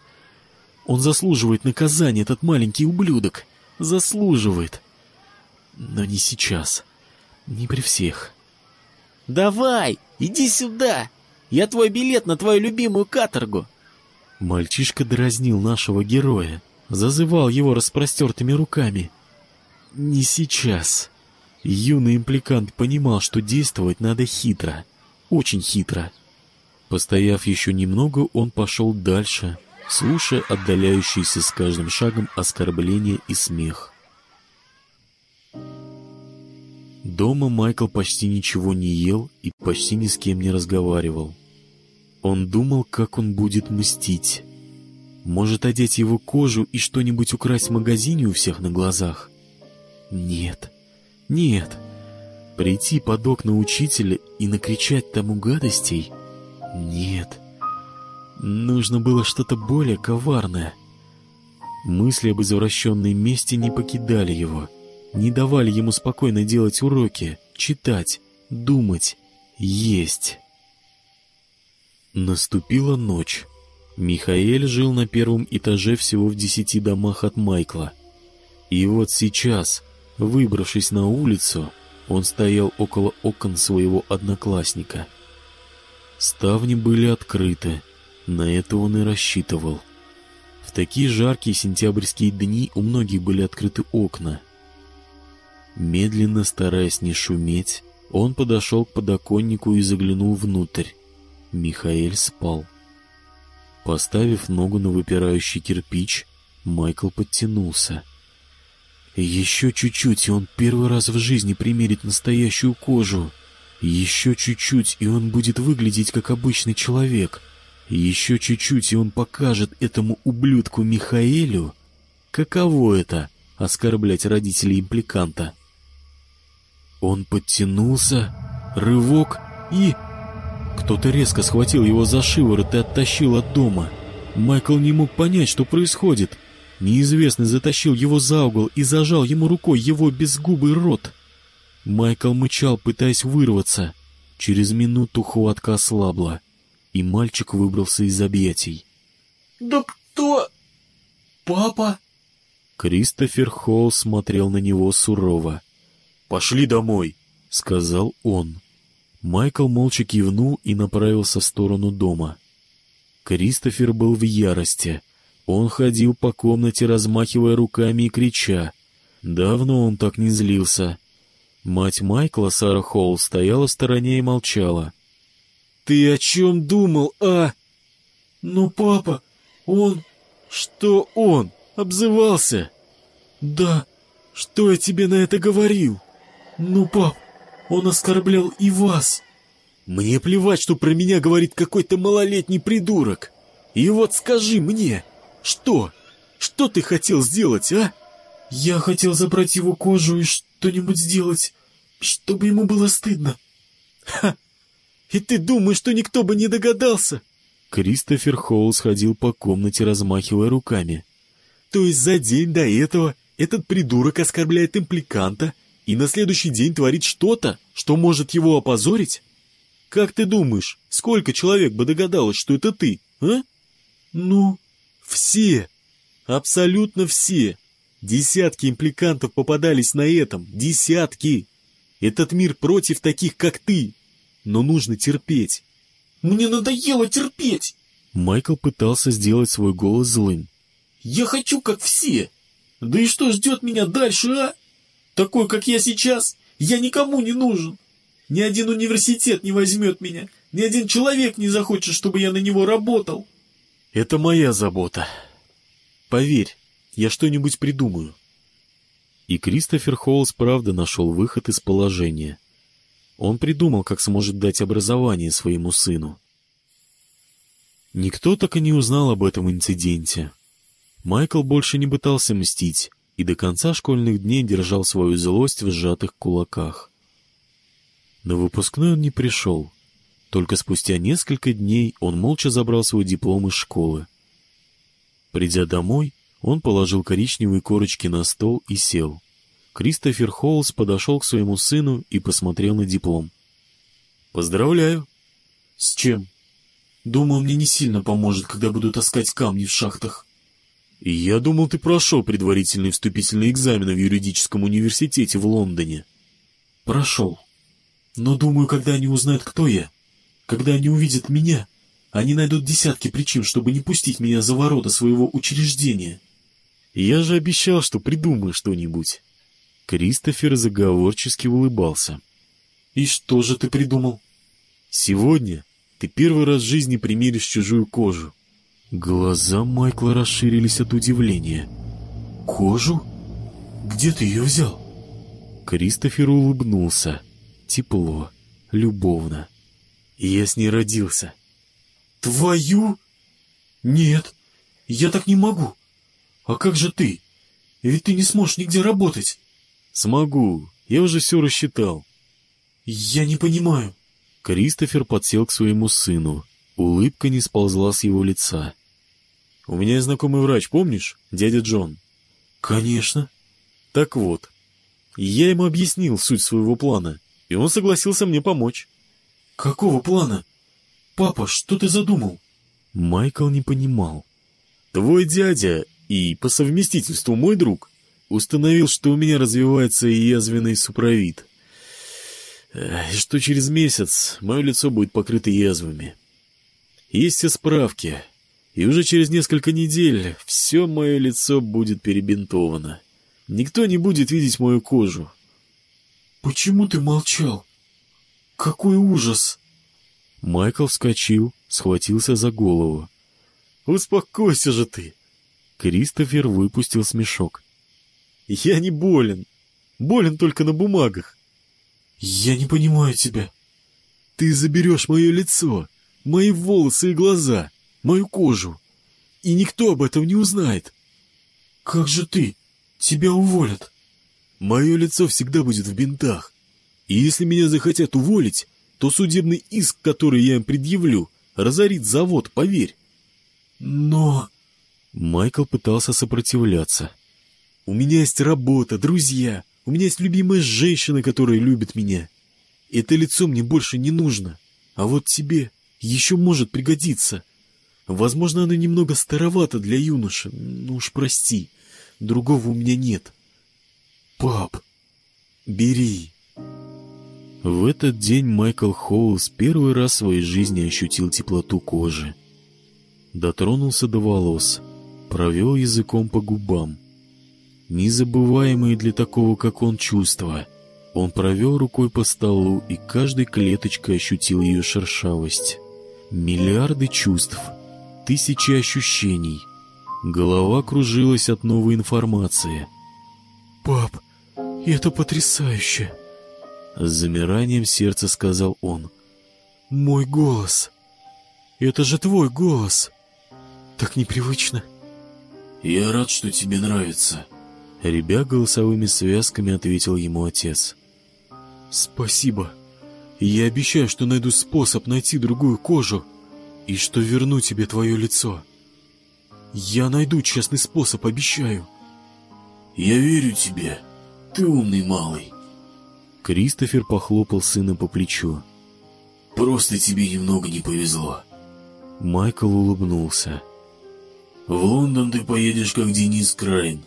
Он заслуживает наказания, этот маленький ублюдок. Заслуживает. Но не сейчас. Не при всех. «Давай, иди сюда! Я твой билет на твою любимую каторгу!» Мальчишка дразнил нашего героя, зазывал его распростертыми руками. «Не сейчас!» Юный импликант понимал, что действовать надо хитро, очень хитро. Постояв еще немного, он пошел дальше, слушая отдаляющиеся с каждым шагом оскорбления и смех. Дома Майкл почти ничего не ел и почти ни с кем не разговаривал. Он думал, как он будет мстить. Может, одеть его кожу и что-нибудь украсть в магазине у всех на глазах? Нет, нет. Прийти под окна учителя и накричать тому гадостей? Нет. Нужно было что-то более коварное. Мысли об извращенной мести не покидали его — не давали ему спокойно делать уроки, читать, думать, есть. Наступила ночь. Михаэль жил на первом этаже всего в десяти домах от Майкла. И вот сейчас, выбравшись на улицу, он стоял около окон своего одноклассника. Ставни были открыты, на это он и рассчитывал. В такие жаркие сентябрьские дни у многих были открыты окна — Медленно, стараясь не шуметь, он подошел к подоконнику и заглянул внутрь. Михаэль спал. Поставив ногу на выпирающий кирпич, Майкл подтянулся. Еще чуть-чуть, и он первый раз в жизни примерит настоящую кожу. Еще чуть-чуть, и он будет выглядеть как обычный человек. Еще чуть-чуть, и он покажет этому ублюдку Михаэлю, каково это — оскорблять родителей импликанта. Он подтянулся, рывок и... Кто-то резко схватил его за шиворот и оттащил от дома. Майкл не мог понять, что происходит. Неизвестный затащил его за угол и зажал ему рукой его безгубый рот. Майкл мычал, пытаясь вырваться. Через минуту хватка ослабла, и мальчик выбрался из объятий. «Да кто? Папа?» Кристофер Холл смотрел на него сурово. «Пошли домой», — сказал он. Майкл молча кивнул и направился в сторону дома. Кристофер был в ярости. Он ходил по комнате, размахивая руками и крича. Давно он так не злился. Мать Майкла, Сара Холл, стояла в стороне и молчала. «Ты о чем думал, а?» «Ну, папа, он...» «Что он? Обзывался?» «Да, что я тебе на это говорил?» «Ну, пап, он оскорблял и вас!» «Мне плевать, что про меня говорит какой-то малолетний придурок! И вот скажи мне, что? Что ты хотел сделать, а?» «Я хотел забрать его кожу и что-нибудь сделать, чтобы ему было стыдно». «Ха! И ты думаешь, что никто бы не догадался?» Кристофер Холлс ходил по комнате, размахивая руками. «То есть за день до этого этот придурок оскорбляет импликанта, и на следующий день творит что-то, что может его опозорить? Как ты думаешь, сколько человек бы догадалось, что это ты, а? Ну, все. Абсолютно все. Десятки импликантов попадались на этом. Десятки. Этот мир против таких, как ты. Но нужно терпеть. Мне надоело терпеть. Майкл пытался сделать свой голос злым. Я хочу, как все. Да и что ждет меня дальше, а? Такой, как я сейчас, я никому не нужен. Ни один университет не возьмет меня. Ни один человек не захочет, чтобы я на него работал. Это моя забота. Поверь, я что-нибудь придумаю. И Кристофер Холлс правда нашел выход из положения. Он придумал, как сможет дать образование своему сыну. Никто так и не узнал об этом инциденте. Майкл больше не пытался мстить и до конца школьных дней держал свою злость в сжатых кулаках. На выпускной он не пришел. Только спустя несколько дней он молча забрал свой диплом из школы. Придя домой, он положил коричневые корочки на стол и сел. Кристофер Холлс подошел к своему сыну и посмотрел на диплом. «Поздравляю!» «С чем?» «Думаю, мне не сильно поможет, когда буду таскать камни в шахтах». «Я думал, ты прошел предварительный вступительный экзамен в юридическом университете в Лондоне». «Прошел. Но думаю, когда они узнают, кто я, когда они увидят меня, они найдут десятки причин, чтобы не пустить меня за ворота своего учреждения». «Я же обещал, что придумаю что-нибудь». Кристофер заговорчески улыбался. «И что же ты придумал?» «Сегодня ты первый раз в жизни примеришь чужую кожу. Глаза Майкла расширились от удивления. «Кожу? Где ты ее взял?» Кристофер улыбнулся. Тепло, любовно. «Я с ней родился». «Твою? Нет, я так не могу. А как же ты? Ведь ты не сможешь нигде работать». «Смогу, я уже все рассчитал». «Я не понимаю». Кристофер подсел к своему сыну. Улыбка не сползла с его лица. «У меня есть знакомый врач, помнишь? Дядя Джон». «Конечно». «Так вот, я ему объяснил суть своего плана, и он согласился мне помочь». «Какого плана? Папа, что ты задумал?» Майкл не понимал. «Твой дядя и, по совместительству, мой друг, установил, что у меня развивается язвенный суправит, и что через месяц мое лицо будет покрыто язвами. Есть все справки, и уже через несколько недель все мое лицо будет перебинтовано. Никто не будет видеть мою кожу. «Почему ты молчал? Какой ужас!» Майкл вскочил, схватился за голову. «Успокойся же ты!» Кристофер выпустил смешок. «Я не болен. Болен только на бумагах». «Я не понимаю тебя». «Ты заберешь мое лицо, мои волосы и глаза, мою кожу. И никто об этом не узнает. Как же ты? Тебя уволят. Мое лицо всегда будет в бинтах. И если меня захотят уволить, то судебный иск, который я им предъявлю, разорит завод, поверь. Но... Майкл пытался сопротивляться. У меня есть работа, друзья. У меня есть любимая женщина, которая любит меня. Это лицо мне больше не нужно. А вот тебе еще может пригодиться. Возможно, оно немного старовато для юноши. Ну уж прости, другого у меня нет. Пап, бери. В этот день Майкл Хоулс первый раз в своей жизни ощутил теплоту кожи. Дотронулся до волос, провел языком по губам. Незабываемые для такого, как он, чувства. Он провел рукой по столу и каждой клеточкой ощутил ее шершавость. Миллиарды чувств — тысячи ощущений. Голова кружилась от новой информации. «Пап, это потрясающе!» С замиранием сердца сказал он. «Мой голос! Это же твой голос! Так непривычно!» «Я рад, что тебе нравится!» Ребя голосовыми связками ответил ему отец. «Спасибо. Я обещаю, что найду способ найти другую кожу и что верну тебе твое лицо. Я найду честный способ, обещаю. Я верю тебе. Ты умный малый. Кристофер похлопал сына по плечу. «Просто тебе немного не повезло». Майкл улыбнулся. «В Лондон ты поедешь как Денис Крайн.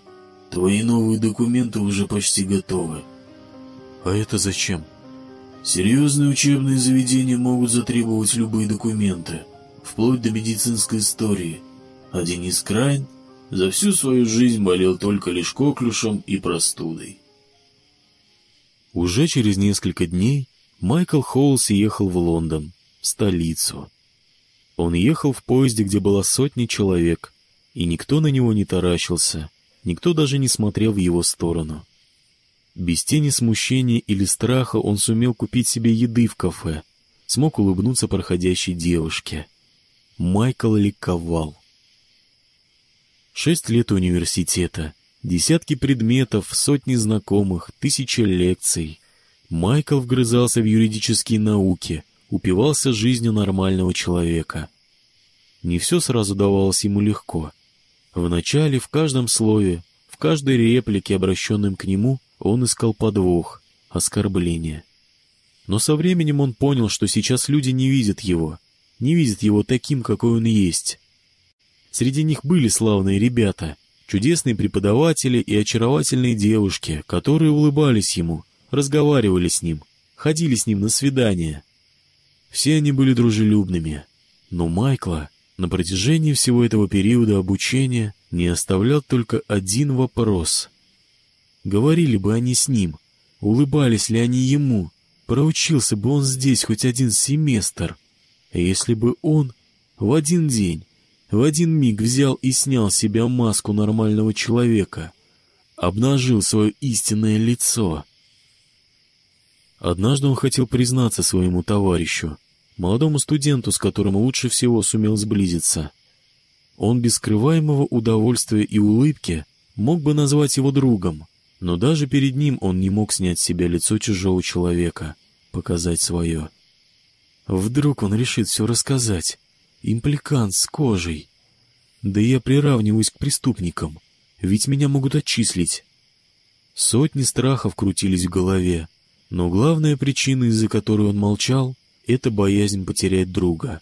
Твои новые документы уже почти готовы». «А это зачем?» «Серьезные учебные заведения могут затребовать любые документы, вплоть до медицинской истории. А Денис Крайн за всю свою жизнь болел только лишь коклюшем и простудой». Уже через несколько дней Майкл Хоулс ехал в Лондон, в столицу. Он ехал в поезде, где было сотни человек, и никто на него не таращился, никто даже не смотрел в его сторону. Без тени смущения или страха он сумел купить себе еды в кафе, смог улыбнуться проходящей девушке. Майкл ликовал. Шесть лет университета, десятки предметов, сотни знакомых, тысячи лекций. Майкл вгрызался в юридические науки, упивался жизнью нормального человека. Не все сразу давалось ему легко. Вначале в каждом слове, в каждой реплике, обращенном к нему, он искал подвох, оскорбление. Но со временем он понял, что сейчас люди не видят его, не видят его таким, какой он есть. Среди них были славные ребята, чудесные преподаватели и очаровательные девушки, которые улыбались ему, разговаривали с ним, ходили с ним на свидания. Все они были дружелюбными, но Майкла на протяжении всего этого периода обучения не оставлял только один вопрос. Говорили бы они с ним, улыбались ли они ему, проучился бы он здесь хоть один семестр, если бы он в один день, в один миг взял и снял с себя маску нормального человека, обнажил свое истинное лицо. Однажды он хотел признаться своему товарищу, молодому студенту, с которым лучше всего сумел сблизиться. Он без скрываемого удовольствия и улыбки мог бы назвать его другом, но даже перед ним он не мог снять с себя лицо чужого человека, показать свое. Вдруг он решит все рассказать. Импликант с кожей. Да я приравниваюсь к преступникам, ведь меня могут отчислить. Сотни страхов крутились в голове, но главная причина, из-за которой он молчал, это боязнь потерять друга.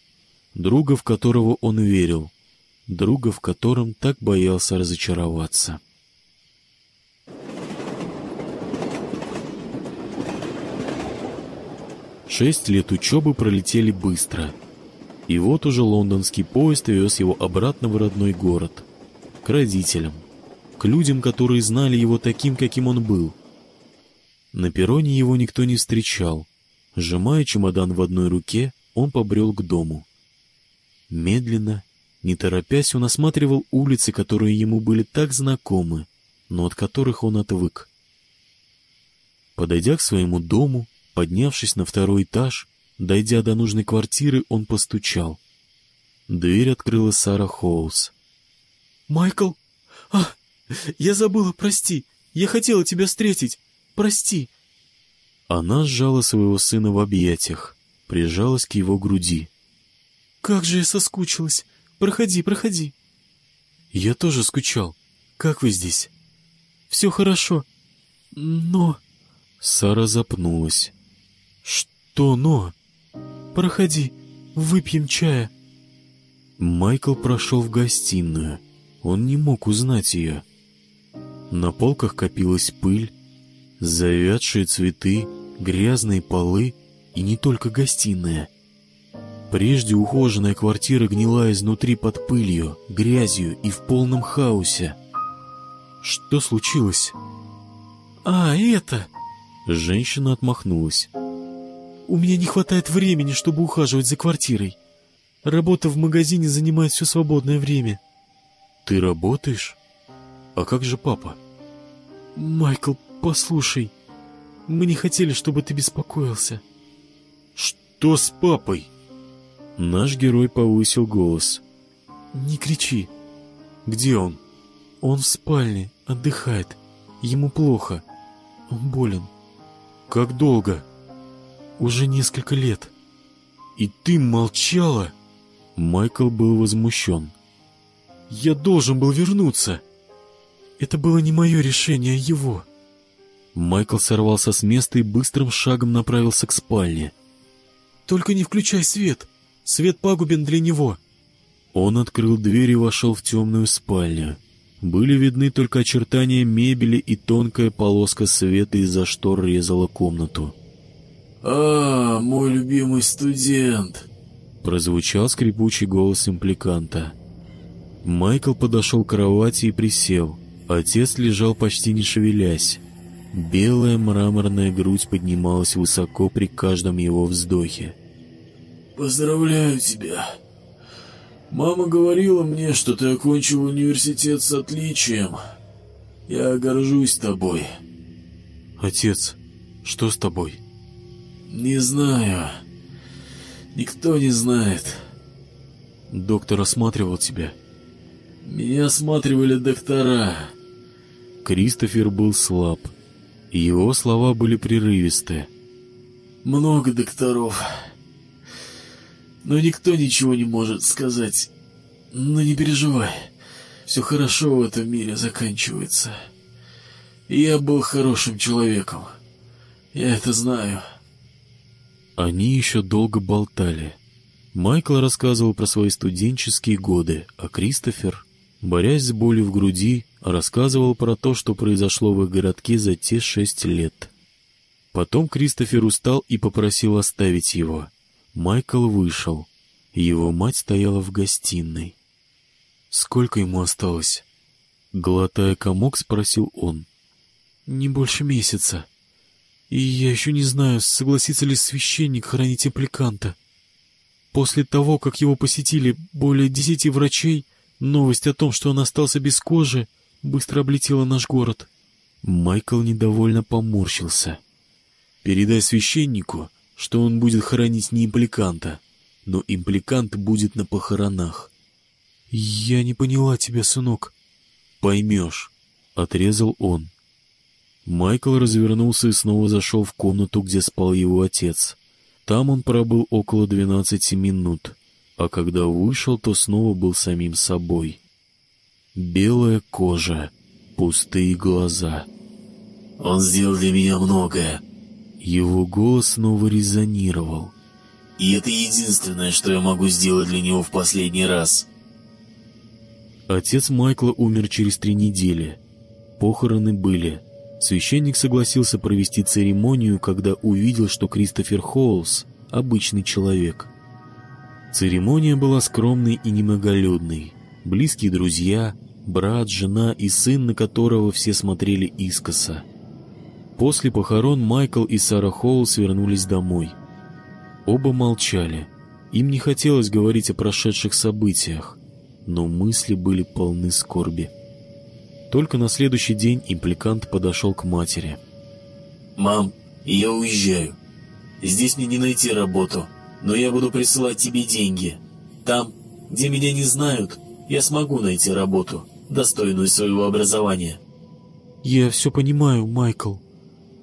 Друга, в которого он верил. Друга, в котором так боялся разочароваться. Шесть лет учебы пролетели быстро. И вот уже лондонский поезд вез его обратно в родной город. К родителям. К людям, которые знали его таким, каким он был. На перроне его никто не встречал. Сжимая чемодан в одной руке, он побрел к дому. Медленно, не торопясь, он осматривал улицы, которые ему были так знакомы, но от которых он отвык. Подойдя к своему дому, поднявшись на второй этаж, дойдя до нужной квартиры, он постучал. Дверь открыла Сара Хоус. «Майкл? А, я забыла, прости. Я хотела тебя встретить. Прости». Она сжала своего сына в объятиях, прижалась к его груди. «Как же я соскучилась! Проходи, проходи!» «Я тоже скучал. Как вы здесь?» «Все хорошо, но...» Сара запнулась. «Что «но»?» «Проходи, выпьем чая». Майкл прошел в гостиную. Он не мог узнать ее. На полках копилась пыль, завядшие цветы, грязные полы и не только гостиная. Прежде ухоженная квартира гнила изнутри под пылью, грязью и в полном хаосе. Что случилось? «А, это...» Женщина отмахнулась. «У меня не хватает времени, чтобы ухаживать за квартирой. Работа в магазине занимает все свободное время». «Ты работаешь? А как же папа?» «Майкл, послушай, мы не хотели, чтобы ты беспокоился». «Что с папой?» Наш герой повысил голос. «Не кричи. Где он?» «Он в спальне, отдыхает. Ему плохо. Он болен». «Как долго?» «Уже несколько лет». «И ты молчала?» Майкл был возмущен. «Я должен был вернуться. Это было не мое решение, а его». Майкл сорвался с места и быстрым шагом направился к спальне. «Только не включай свет! Свет пагубен для него!» Он открыл дверь и вошел в темную спальню. Были видны только очертания мебели и тонкая полоска света из-за штор резала комнату. «А, мой любимый студент!» Прозвучал скрипучий голос импликанта. Майкл подошел к кровати и присел. Отец лежал почти не шевелясь. Белая мраморная грудь поднималась высоко при каждом его вздохе. «Поздравляю тебя. Мама говорила мне, что ты окончил университет с отличием. Я горжусь тобой». «Отец, что с тобой?» «Не знаю. Никто не знает». «Доктор осматривал тебя?» «Меня осматривали доктора». Кристофер был слаб. Его слова были прерывистые. «Много докторов. Но никто ничего не может сказать. Но не переживай. Все хорошо в этом мире заканчивается. Я был хорошим человеком. Я это знаю». Они еще долго болтали. Майкл рассказывал про свои студенческие годы, а Кристофер, борясь с болью в груди, рассказывал про то, что произошло в их городке за те шесть лет. Потом Кристофер устал и попросил оставить его. Майкл вышел. Его мать стояла в гостиной. «Сколько ему осталось?» Глотая комок, спросил он. «Не больше месяца», и я еще не знаю, согласится ли священник хранить импликанта. После того, как его посетили более десяти врачей, новость о том, что он остался без кожи, быстро облетела наш город. Майкл недовольно поморщился. «Передай священнику, что он будет хоронить не импликанта, но импликант будет на похоронах». «Я не поняла тебя, сынок». «Поймешь», — отрезал он. Майкл развернулся и снова зашел в комнату, где спал его отец. Там он пробыл около двенадцати минут, а когда вышел, то снова был самим собой. Белая кожа, пустые глаза. «Он сделал для меня многое». Его голос снова резонировал. «И это единственное, что я могу сделать для него в последний раз». Отец Майкла умер через три недели. Похороны были Священник согласился провести церемонию, когда увидел, что Кристофер Холлс — обычный человек. Церемония была скромной и немноголюдной. Близкие друзья, брат, жена и сын, на которого все смотрели искоса. После похорон Майкл и Сара Холлс вернулись домой. Оба молчали. Им не хотелось говорить о прошедших событиях, но мысли были полны скорби. Только на следующий день импликант подошел к матери. «Мам, я уезжаю. Здесь мне не найти работу, но я буду присылать тебе деньги. Там, где меня не знают, я смогу найти работу, достойную своего образования». «Я все понимаю, Майкл».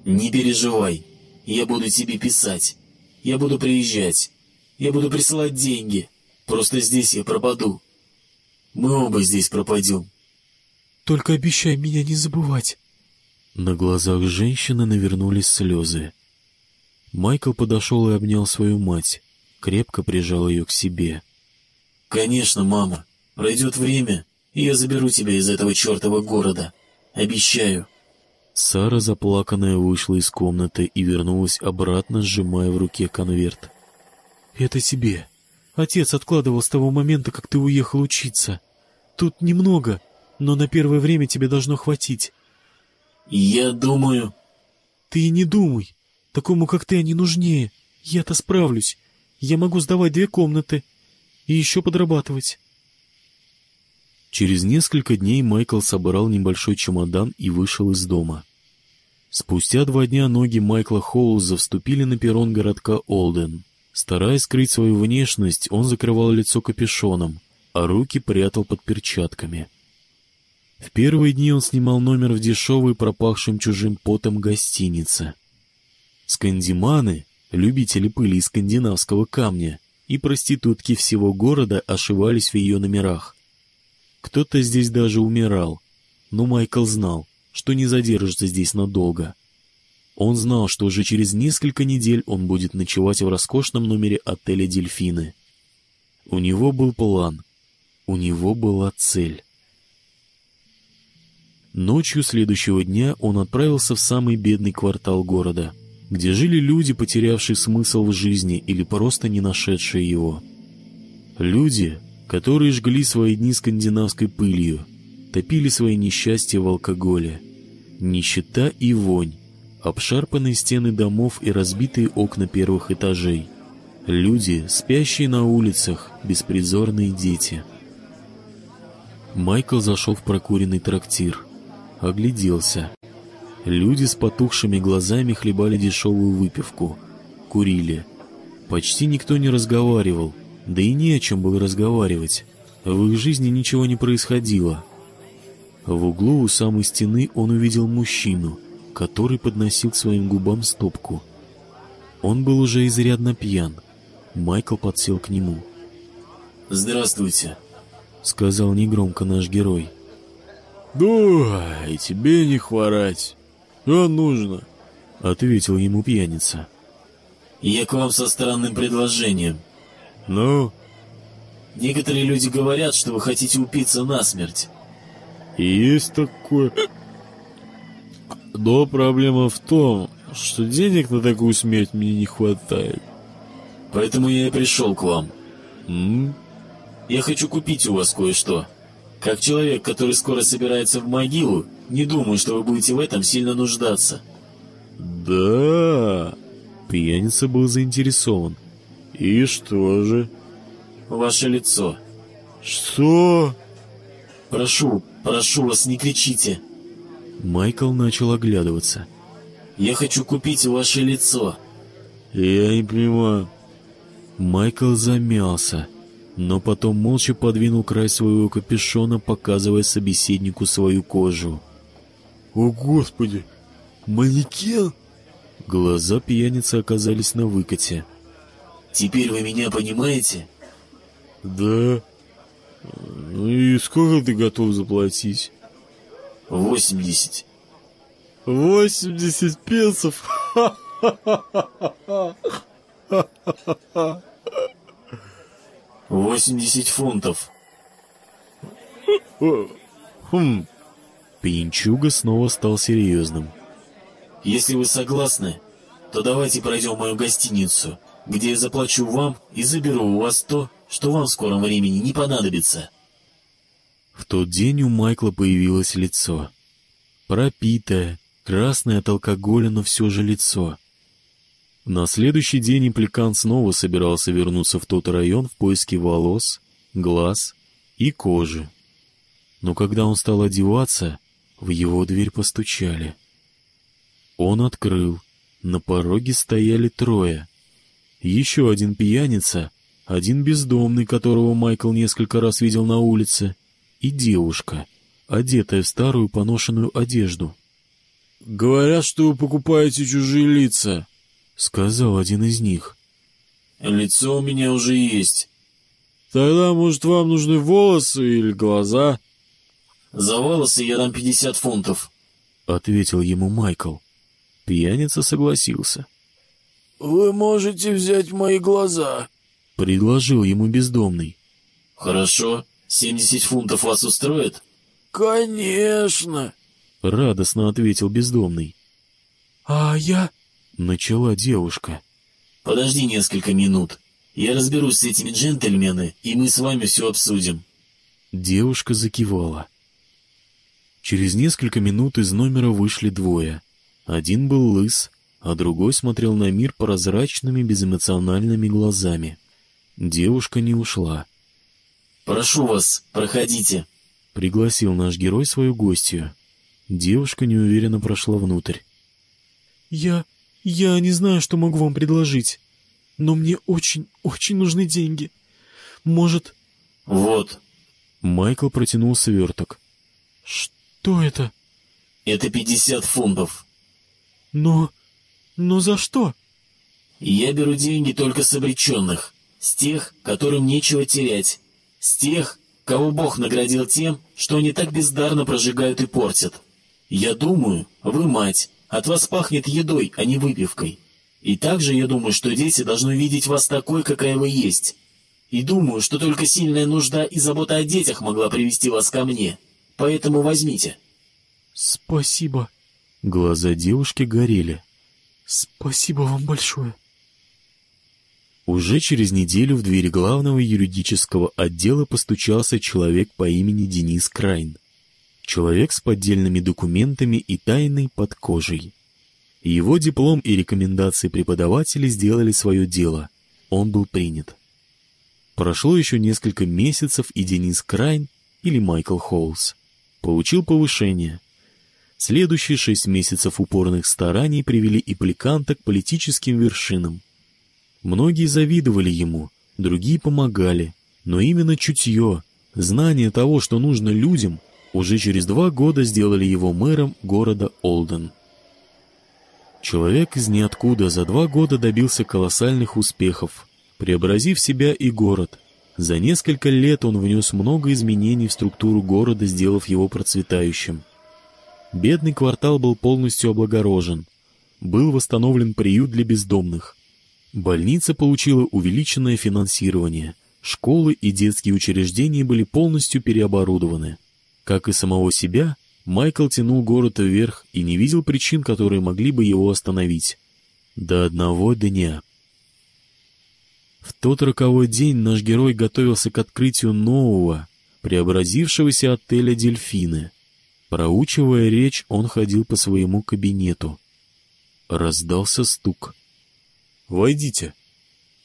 «Не переживай, я буду тебе писать. Я буду приезжать. Я буду присылать деньги. Просто здесь я пропаду. Мы оба здесь пропадем. Только обещай меня не забывать. На глазах женщины навернулись слезы. Майкл подошел и обнял свою мать, крепко прижал ее к себе. «Конечно, мама. Пройдет время, и я заберу тебя из этого чертова города. Обещаю». Сара, заплаканная, вышла из комнаты и вернулась обратно, сжимая в руке конверт. «Это тебе. Отец откладывал с того момента, как ты уехал учиться. Тут немного, но на первое время тебе должно хватить. Я думаю... Ты и не думай. Такому, как ты, они нужнее. Я-то справлюсь. Я могу сдавать две комнаты и еще подрабатывать. Через несколько дней Майкл собрал небольшой чемодан и вышел из дома. Спустя два дня ноги Майкла Хоуза вступили на перрон городка Олден. Стараясь скрыть свою внешность, он закрывал лицо капюшоном, а руки прятал под перчатками. В первые дни он снимал номер в дешевой, пропахшим чужим потом гостинице. Скандиманы, любители пыли и скандинавского камня, и проститутки всего города ошивались в ее номерах. Кто-то здесь даже умирал, но Майкл знал, что не задержится здесь надолго. Он знал, что уже через несколько недель он будет ночевать в роскошном номере отеля «Дельфины». У него был план, у него была цель. Ночью следующего дня он отправился в самый бедный квартал города, где жили люди, потерявшие смысл в жизни или просто не нашедшие его. Люди, которые жгли свои дни скандинавской пылью, топили свои несчастья в алкоголе. Нищета и вонь, обшарпанные стены домов и разбитые окна первых этажей. Люди, спящие на улицах, беспризорные дети. Майкл зашел в прокуренный трактир. Огляделся. Люди с потухшими глазами хлебали дешевую выпивку. Курили. Почти никто не разговаривал, да и не о чем было разговаривать. В их жизни ничего не происходило. В углу у самой стены он увидел мужчину, который подносил к своим губам стопку. Он был уже изрядно пьян. Майкл подсел к нему. «Здравствуйте», — сказал негромко наш герой. «Да, и тебе не хворать. А нужно», — ответил ему пьяница. «Я к вам со странным предложением». «Ну?» «Некоторые люди говорят, что вы хотите упиться насмерть». «Есть такое...» Но проблема в том, что денег на такую смерть мне не хватает. Поэтому я и пришел к вам. М? Я хочу купить у вас кое-что. Как человек, который скоро собирается в могилу, не думаю, что вы будете в этом сильно нуждаться. Да. Пьяница был заинтересован. И что же? Ваше лицо. Что? Прошу, прошу вас, не кричите. Майкл начал оглядываться. Я хочу купить ваше лицо. Я не понимаю. Майкл замялся, но потом молча подвинул край своего капюшона, показывая собеседнику свою кожу. О, Господи! Манекен? Глаза пьяницы оказались на выкате. Теперь вы меня понимаете? Да. Ну и сколько ты готов заплатить? Восемьдесят. Восемьдесят пенсов? Восемьдесят фунтов. Хм. Пьянчуга снова стал серьезным. Если вы согласны, то давайте пройдем мою гостиницу, где я заплачу вам и заберу у вас то, что вам в скором времени не понадобится. В тот день у Майкла появилось лицо. Пропитое, красное от алкоголя, но все же лицо. На следующий день импликант снова собирался вернуться в тот район в поиске волос, глаз и кожи. Но когда он стал одеваться, в его дверь постучали. Он открыл. На пороге стояли трое. Еще один пьяница, один бездомный, которого Майкл несколько раз видел на улице, и девушка, одетая в старую поношенную одежду. «Говорят, что вы покупаете чужие лица», — сказал один из них. Лицо у меня уже есть. «Тогда, может, вам нужны волосы или глаза?» За волосы я дам пятьдесят фунтов. — ответил ему Майкл. Пьяница согласился. «Вы можете взять мои глаза», — предложил ему бездомный. Хорошо. Семьдесят фунтов вас устроит? «Конечно!» — радостно ответил бездомный. «А я...» — начала девушка. Подожди несколько минут. Я разберусь с этими джентльменами, и мы с вами все обсудим. Девушка закивала. Через несколько минут из номера вышли двое. Один был лыс, а другой смотрел на мир прозрачными безэмоциональными глазами. Девушка не ушла. Прошу вас, проходите. Пригласил наш герой свою гостью. Девушка неуверенно прошла внутрь. «Я... я не знаю, что могу вам предложить, но мне очень, очень нужны деньги. Может...» Вот, Майкл протянул сверток. «Что это? это пятьдесят фунтов. Но... но за что?» Я беру деньги только с обреченных, с тех, которым нечего терять, с тех, кого Бог наградил тем, что они так бездарно прожигают и портят. Я думаю, вы мать, От вас пахнет едой, а не выпивкой. И также я думаю, что дети должны видеть вас такой, какая вы есть. И думаю, что только сильная нужда и забота о детях могла привести вас ко мне. Поэтому возьмите». «Спасибо». Глаза девушки горели. «Спасибо вам большое». Уже через неделю в двери главного юридического отдела постучался человек по имени Денис Крайн. Человек с поддельными документами и тайной под кожей. Его диплом и рекомендации преподавателей сделали свое дело. Он был принят. Прошло еще несколько месяцев, и Денис Крайн, или Майкл Холлс, получил повышение. Следующие шесть месяцев упорных стараний привели Ипликанта к политическим вершинам. Многие завидовали ему, другие помогали, но именно чутье, знание того, что нужно людям, уже через два года сделали его мэром города Олден. Человек из ниоткуда за два года добился колоссальных успехов, преобразив себя и город. За несколько лет он внес много изменений в структуру города, сделав его процветающим. Бедный квартал был полностью облагорожен. Был восстановлен приют для бездомных. Больница получила увеличенное финансирование. Школы и детские учреждения были полностью переоборудованы. Как и самого себя, Майкл тянул город вверх и не видел причин, которые могли бы его остановить. До одного дня. В тот роковой день наш герой готовился к открытию нового, преобразившегося отеля «Дельфины». Проучивая речь, он ходил по своему кабинету. Раздался стук. «Войдите».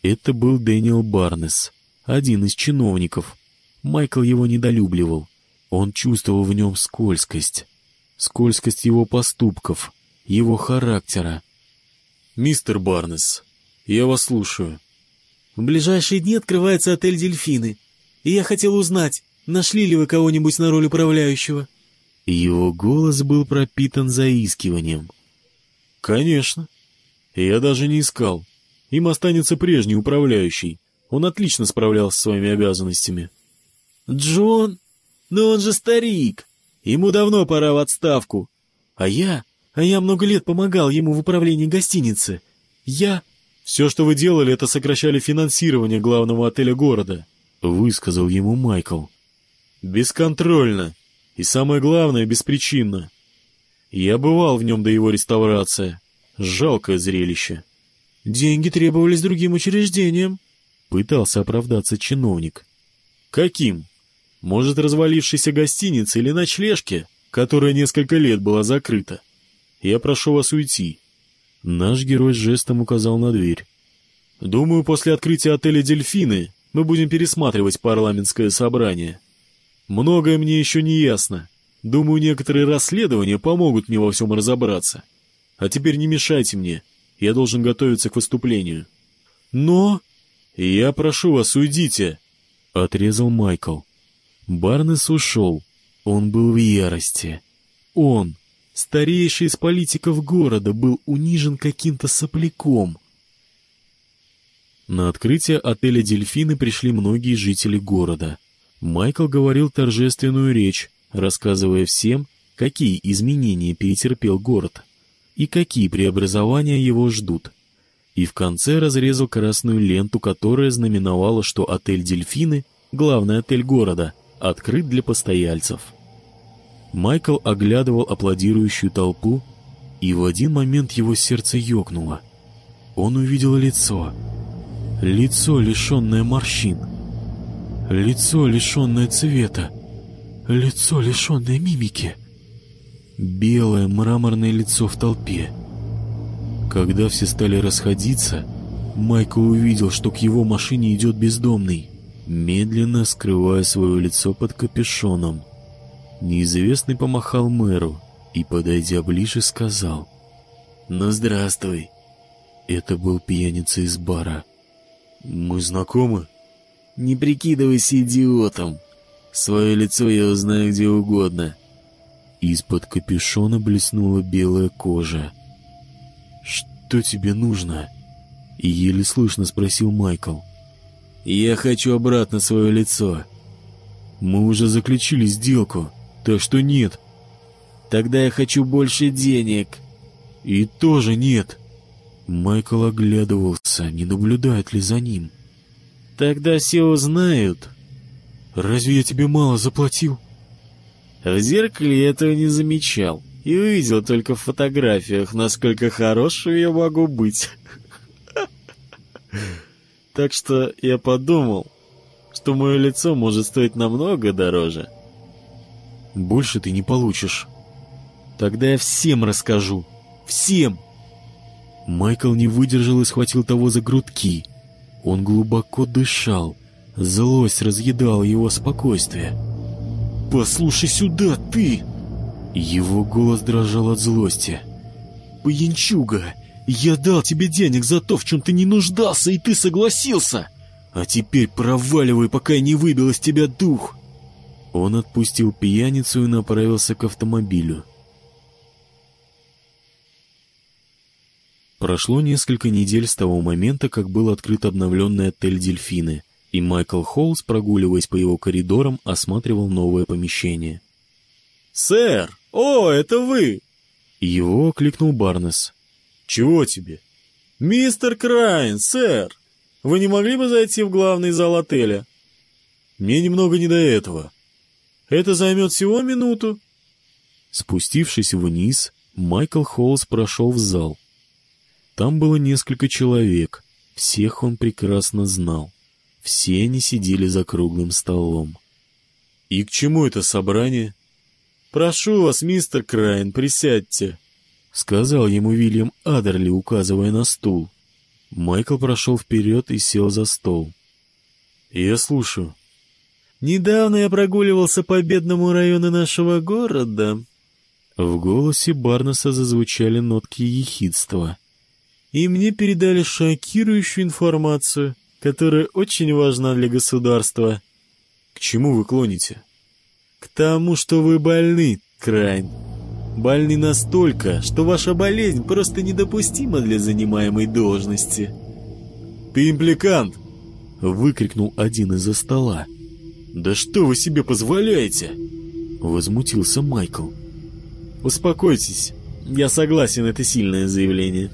Это был Дэниел Барнес, один из чиновников. Майкл его недолюбливал. Он чувствовал в нем скользкость. Скользкость его поступков, его характера. «Мистер Барнес, я вас слушаю». «В ближайшие дни открывается отель «Дельфины», и я хотел узнать, нашли ли вы кого-нибудь на роль управляющего?» Его голос был пропитан заискиванием. «Конечно. Я даже не искал. Им останется прежний управляющий. Он отлично справлялся с своими обязанностями». «Джон?» Но он же старик. Ему давно пора в отставку. А я... А я много лет помогал ему в управлении гостиницы. Я... Все, что вы делали, это сокращали финансирование главного отеля города, — высказал ему Майкл. Бесконтрольно. И самое главное, беспричинно. Я бывал в нем до его реставрации. Жалкое зрелище. Деньги требовались другим учреждениям. Пытался оправдаться чиновник. Каким? Может, развалившейся гостинице или ночлежке, которая несколько лет была закрыта. Я прошу вас уйти». Наш герой жестом указал на дверь. «Думаю, после открытия отеля «Дельфины» мы будем пересматривать парламентское собрание. Многое мне еще не ясно. Думаю, некоторые расследования помогут мне во всем разобраться. А теперь не мешайте мне, я должен готовиться к выступлению». «Но...» «Я прошу вас, уйдите!» — отрезал Майкл. Барнес ушел. Он был в ярости. Он, старейший из политиков города, был унижен каким-то сопляком. На открытие отеля «Дельфины» пришли многие жители города. Майкл говорил торжественную речь, рассказывая всем, какие изменения перетерпел город и какие преобразования его ждут. И в конце разрезал красную ленту, которая знаменовала, что отель «Дельфины» — главный отель города — открыт для постояльцев. Майкл оглядывал аплодирующую толпу, и в один момент его сердце ёкнуло. Он увидел лицо. Лицо, лишенное морщин. Лицо, лишенное цвета. Лицо, лишенное мимики. Белое мраморное лицо в толпе. Когда все стали расходиться, Майкл увидел, что к его машине идет бездомный медленно скрывая свое лицо под капюшоном. Неизвестный помахал мэру и, подойдя ближе, сказал «Ну, здравствуй». Это был пьяница из бара. «Мы знакомы?» «Не прикидывайся идиотом. Свое лицо я узнаю где угодно». Из-под капюшона блеснула белая кожа. «Что тебе нужно?» Еле слышно спросил Майкл. Я хочу обратно свое лицо. Мы уже заключили сделку, так что нет. Тогда я хочу больше денег. И тоже нет. Майкл оглядывался, не наблюдает ли за ним. Тогда все узнают. Разве я тебе мало заплатил? В зеркале я этого не замечал и увидел только в фотографиях, насколько хорошим я могу быть. Так что я подумал, что мое лицо может стоить намного дороже. Больше ты не получишь. Тогда я всем расскажу. Всем! Майкл не выдержал и схватил того за грудки. Он глубоко дышал. Злость разъедала его спокойствие. «Послушай сюда, ты!» Его голос дрожал от злости. «Пьянчуга, я дал тебе денег за то, в чем ты не нуждался, и ты согласился! А теперь проваливай, пока я не выбил из тебя дух!» Он отпустил пьяницу и направился к автомобилю. Прошло несколько недель с того момента, как был открыт обновленный отель «Дельфины», и Майкл Холлс, прогуливаясь по его коридорам, осматривал новое помещение. «Сэр! О, это вы!» Его окликнул Барнес. «Чего тебе?» «Мистер Крайн, сэр! Вы не могли бы зайти в главный зал отеля?» «Мне немного не до этого. Это займет всего минуту». Спустившись вниз, Майкл Холлс прошел в зал. Там было несколько человек, всех он прекрасно знал. Все они сидели за круглым столом. «И к чему это собрание?» «Прошу вас, мистер Крайн, присядьте», — сказал ему Вильям Адерли, указывая на стул. Майкл прошел вперед и сел за стол. «Я слушаю». «Недавно я прогуливался по бедному району нашего города». В голосе Барнеса зазвучали нотки ехидства и мне передали шокирующую информацию, которая очень важна для государства. К чему вы клоните? К тому, что вы больны, Крайн. Больны настолько, что ваша болезнь просто недопустима для занимаемой должности. Ты импликант! Выкрикнул один из-за стола. «Да что вы себе позволяете?» Возмутился Майкл. «Успокойтесь, я согласен, это сильное заявление»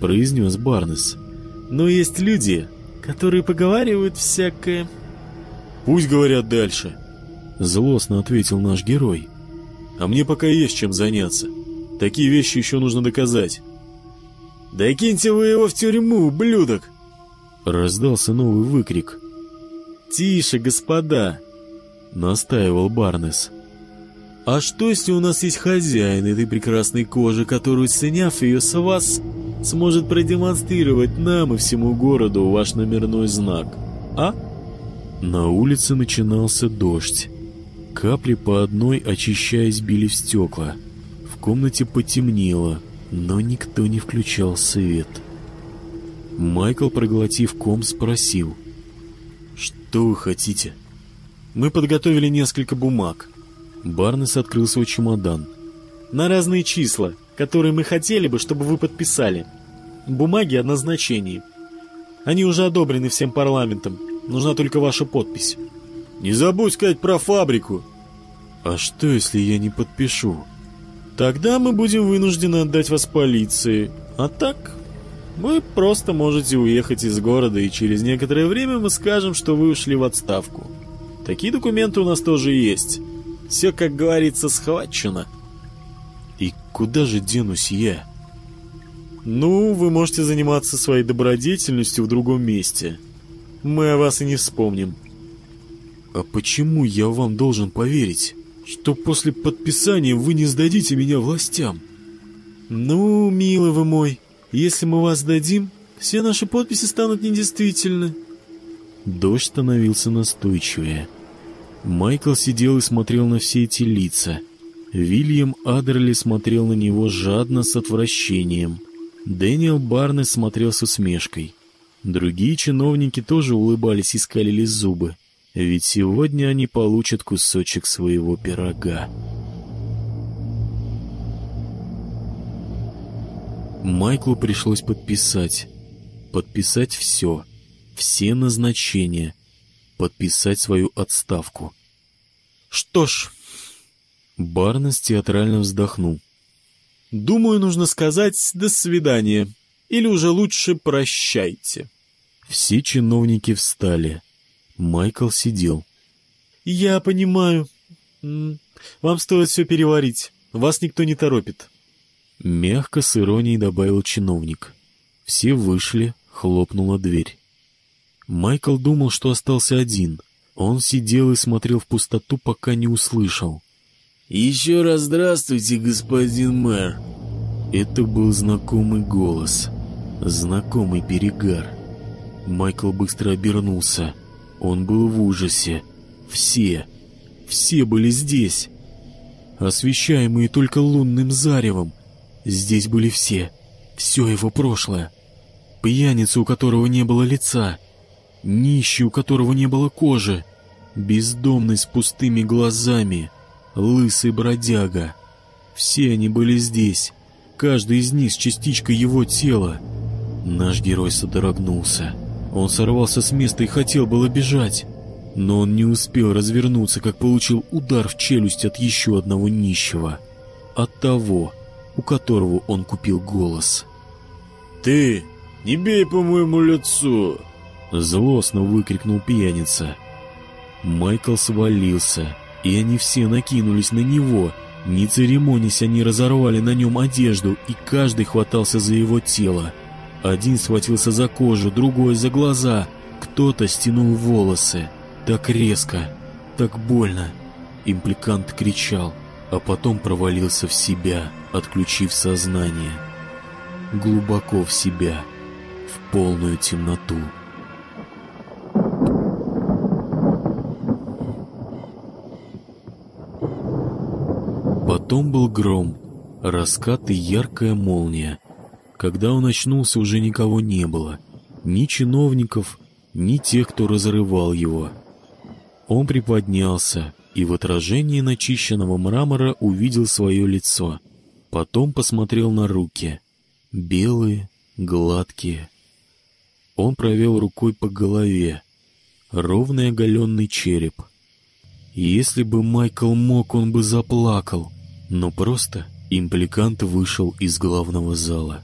произнес Барнес. «Но есть люди, которые поговаривают всякое». «Пусть говорят дальше», — злостно ответил наш герой. «А мне пока есть чем заняться. Такие вещи еще нужно доказать». «Да киньте вы его в тюрьму, ублюдок!» Раздался новый выкрик. «Тише, господа!» — настаивал Барнес. «А что, если у нас есть хозяин этой прекрасной кожи, который, сняв ее с вас, сможет продемонстрировать нам и всему городу ваш номерной знак, а?» На улице начинался дождь. Капли по одной, очищаясь, били в стекла. В комнате потемнело, но никто не включал свет. Майкл, проглотив ком, спросил. «Что вы хотите?» «Мы подготовили несколько бумаг». Барнес открыл свой чемодан. «На разные числа, которые мы хотели бы, чтобы вы подписали. Бумаги о назначении. Они уже одобрены всем парламентом. Нужна только ваша подпись. Не забудь сказать про фабрику. А что, если я не подпишу? Тогда мы будем вынуждены отдать вас полиции. А так, вы просто можете уехать из города, и через некоторое время мы скажем, что вы ушли в отставку. Такие документы у нас тоже есть. Все, как говорится, схвачено. И куда же денусь я? Ну, вы можете заниматься своей добродетельностью в другом месте. Мы о вас и не вспомним. А почему я вам должен поверить, что после подписания вы не сдадите меня властям? Ну, милый вы мой, если мы вас дадим, все наши подписи станут недействительны. Дождь становился настойчивее. Майкл сидел и смотрел на все эти лица — Вильям Адерли смотрел на него жадно с отвращением. Дэниел Барнес смотрел с усмешкой. Другие чиновники тоже улыбались и скалили зубы, ведь сегодня они получат кусочек своего пирога. Майклу пришлось подписать. Подписать все. Все назначения. Подписать свою отставку. Что ж, Барнес театрально вздохнул. Думаю, нужно сказать «до свидания» или уже лучше «прощайте». Все чиновники встали. Майкл сидел. «Я понимаю. Вам стоит все переварить. Вас никто не торопит». Мягко с иронией добавил чиновник. Все вышли, хлопнула дверь. Майкл думал, что остался один. Он сидел и смотрел в пустоту, пока не услышал. «Еще раз здравствуйте, господин мэр!» Это был знакомый голос, знакомый перегар. Майкл быстро обернулся. Он был в ужасе. Все, все были здесь. Освещаемые только лунным заревом. Здесь были все, все его прошлое. Пьяница, у которого не было лица. Нищий, у которого не было кожи. Бездомный с пустыми глазами. Лысый бродяга. Все они были здесь. Каждый из них с частичкой его тела. Наш герой содрогнулся. Он сорвался с места и хотел было бежать. Но он не успел развернуться, как получил удар в челюсть от еще одного нищего. От того, у которого он купил голос. «Ты не бей по моему лицу!» Злостно выкрикнул пьяница. Майкл свалился, и они все накинулись на него. Не церемонясь, они разорвали на нем одежду, и каждый хватался за его тело. Один схватился за кожу, другой за глаза, кто-то стянул волосы. Так резко, так больно. Импликант кричал, а потом провалился в себя, отключив сознание. Глубоко в себя, в полную темноту. Потом был гром, раскат и яркая молния. Когда он очнулся, уже никого не было. Ни чиновников, ни тех, кто разрывал его. Он приподнялся и в отражении начищенного мрамора увидел свое лицо. Потом посмотрел на руки. Белые, гладкие. Он провел рукой по голове. Ровный оголенный череп. Если бы Майкл мог, он бы заплакал. Но просто импликант вышел из главного зала.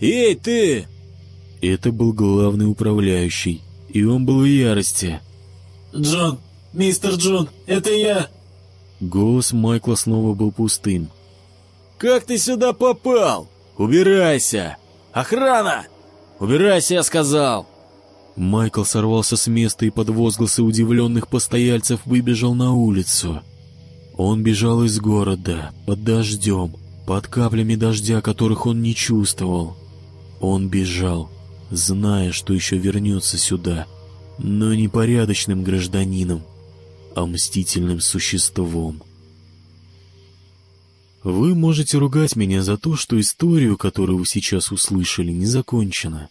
«Эй, ты!» Это был главный управляющий, и он был в ярости. «Джон! Мистер Джон! Это я!» Голос Майкла снова был пустым. «Как ты сюда попал? Убирайся! Охрана! Убирайся, я сказал!» Майкл сорвался с места и под возгласы удивленных постояльцев выбежал на улицу. Он бежал из города, под дождем, под каплями дождя, которых он не чувствовал. Он бежал, зная, что еще вернется сюда, но не порядочным гражданином, а мстительным существом. Вы можете ругать меня за то, что историю, которую вы сейчас услышали, не закончена.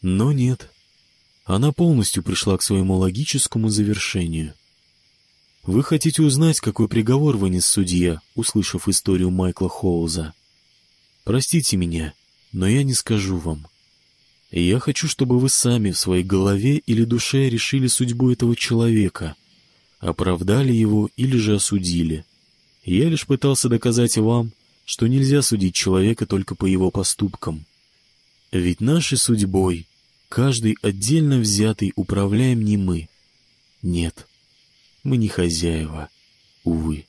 Но нет, она полностью пришла к своему логическому завершению. Вы хотите узнать, какой приговор вынес судья, услышав историю Майкла Хоуза? Простите меня, но я не скажу вам. Я хочу, чтобы вы сами в своей голове или душе решили судьбу этого человека, оправдали его или же осудили. Я лишь пытался доказать вам, что нельзя судить человека только по его поступкам. Ведь нашей судьбой, каждый отдельно взятый, управляем не мы. Нет, мы не хозяева, увы.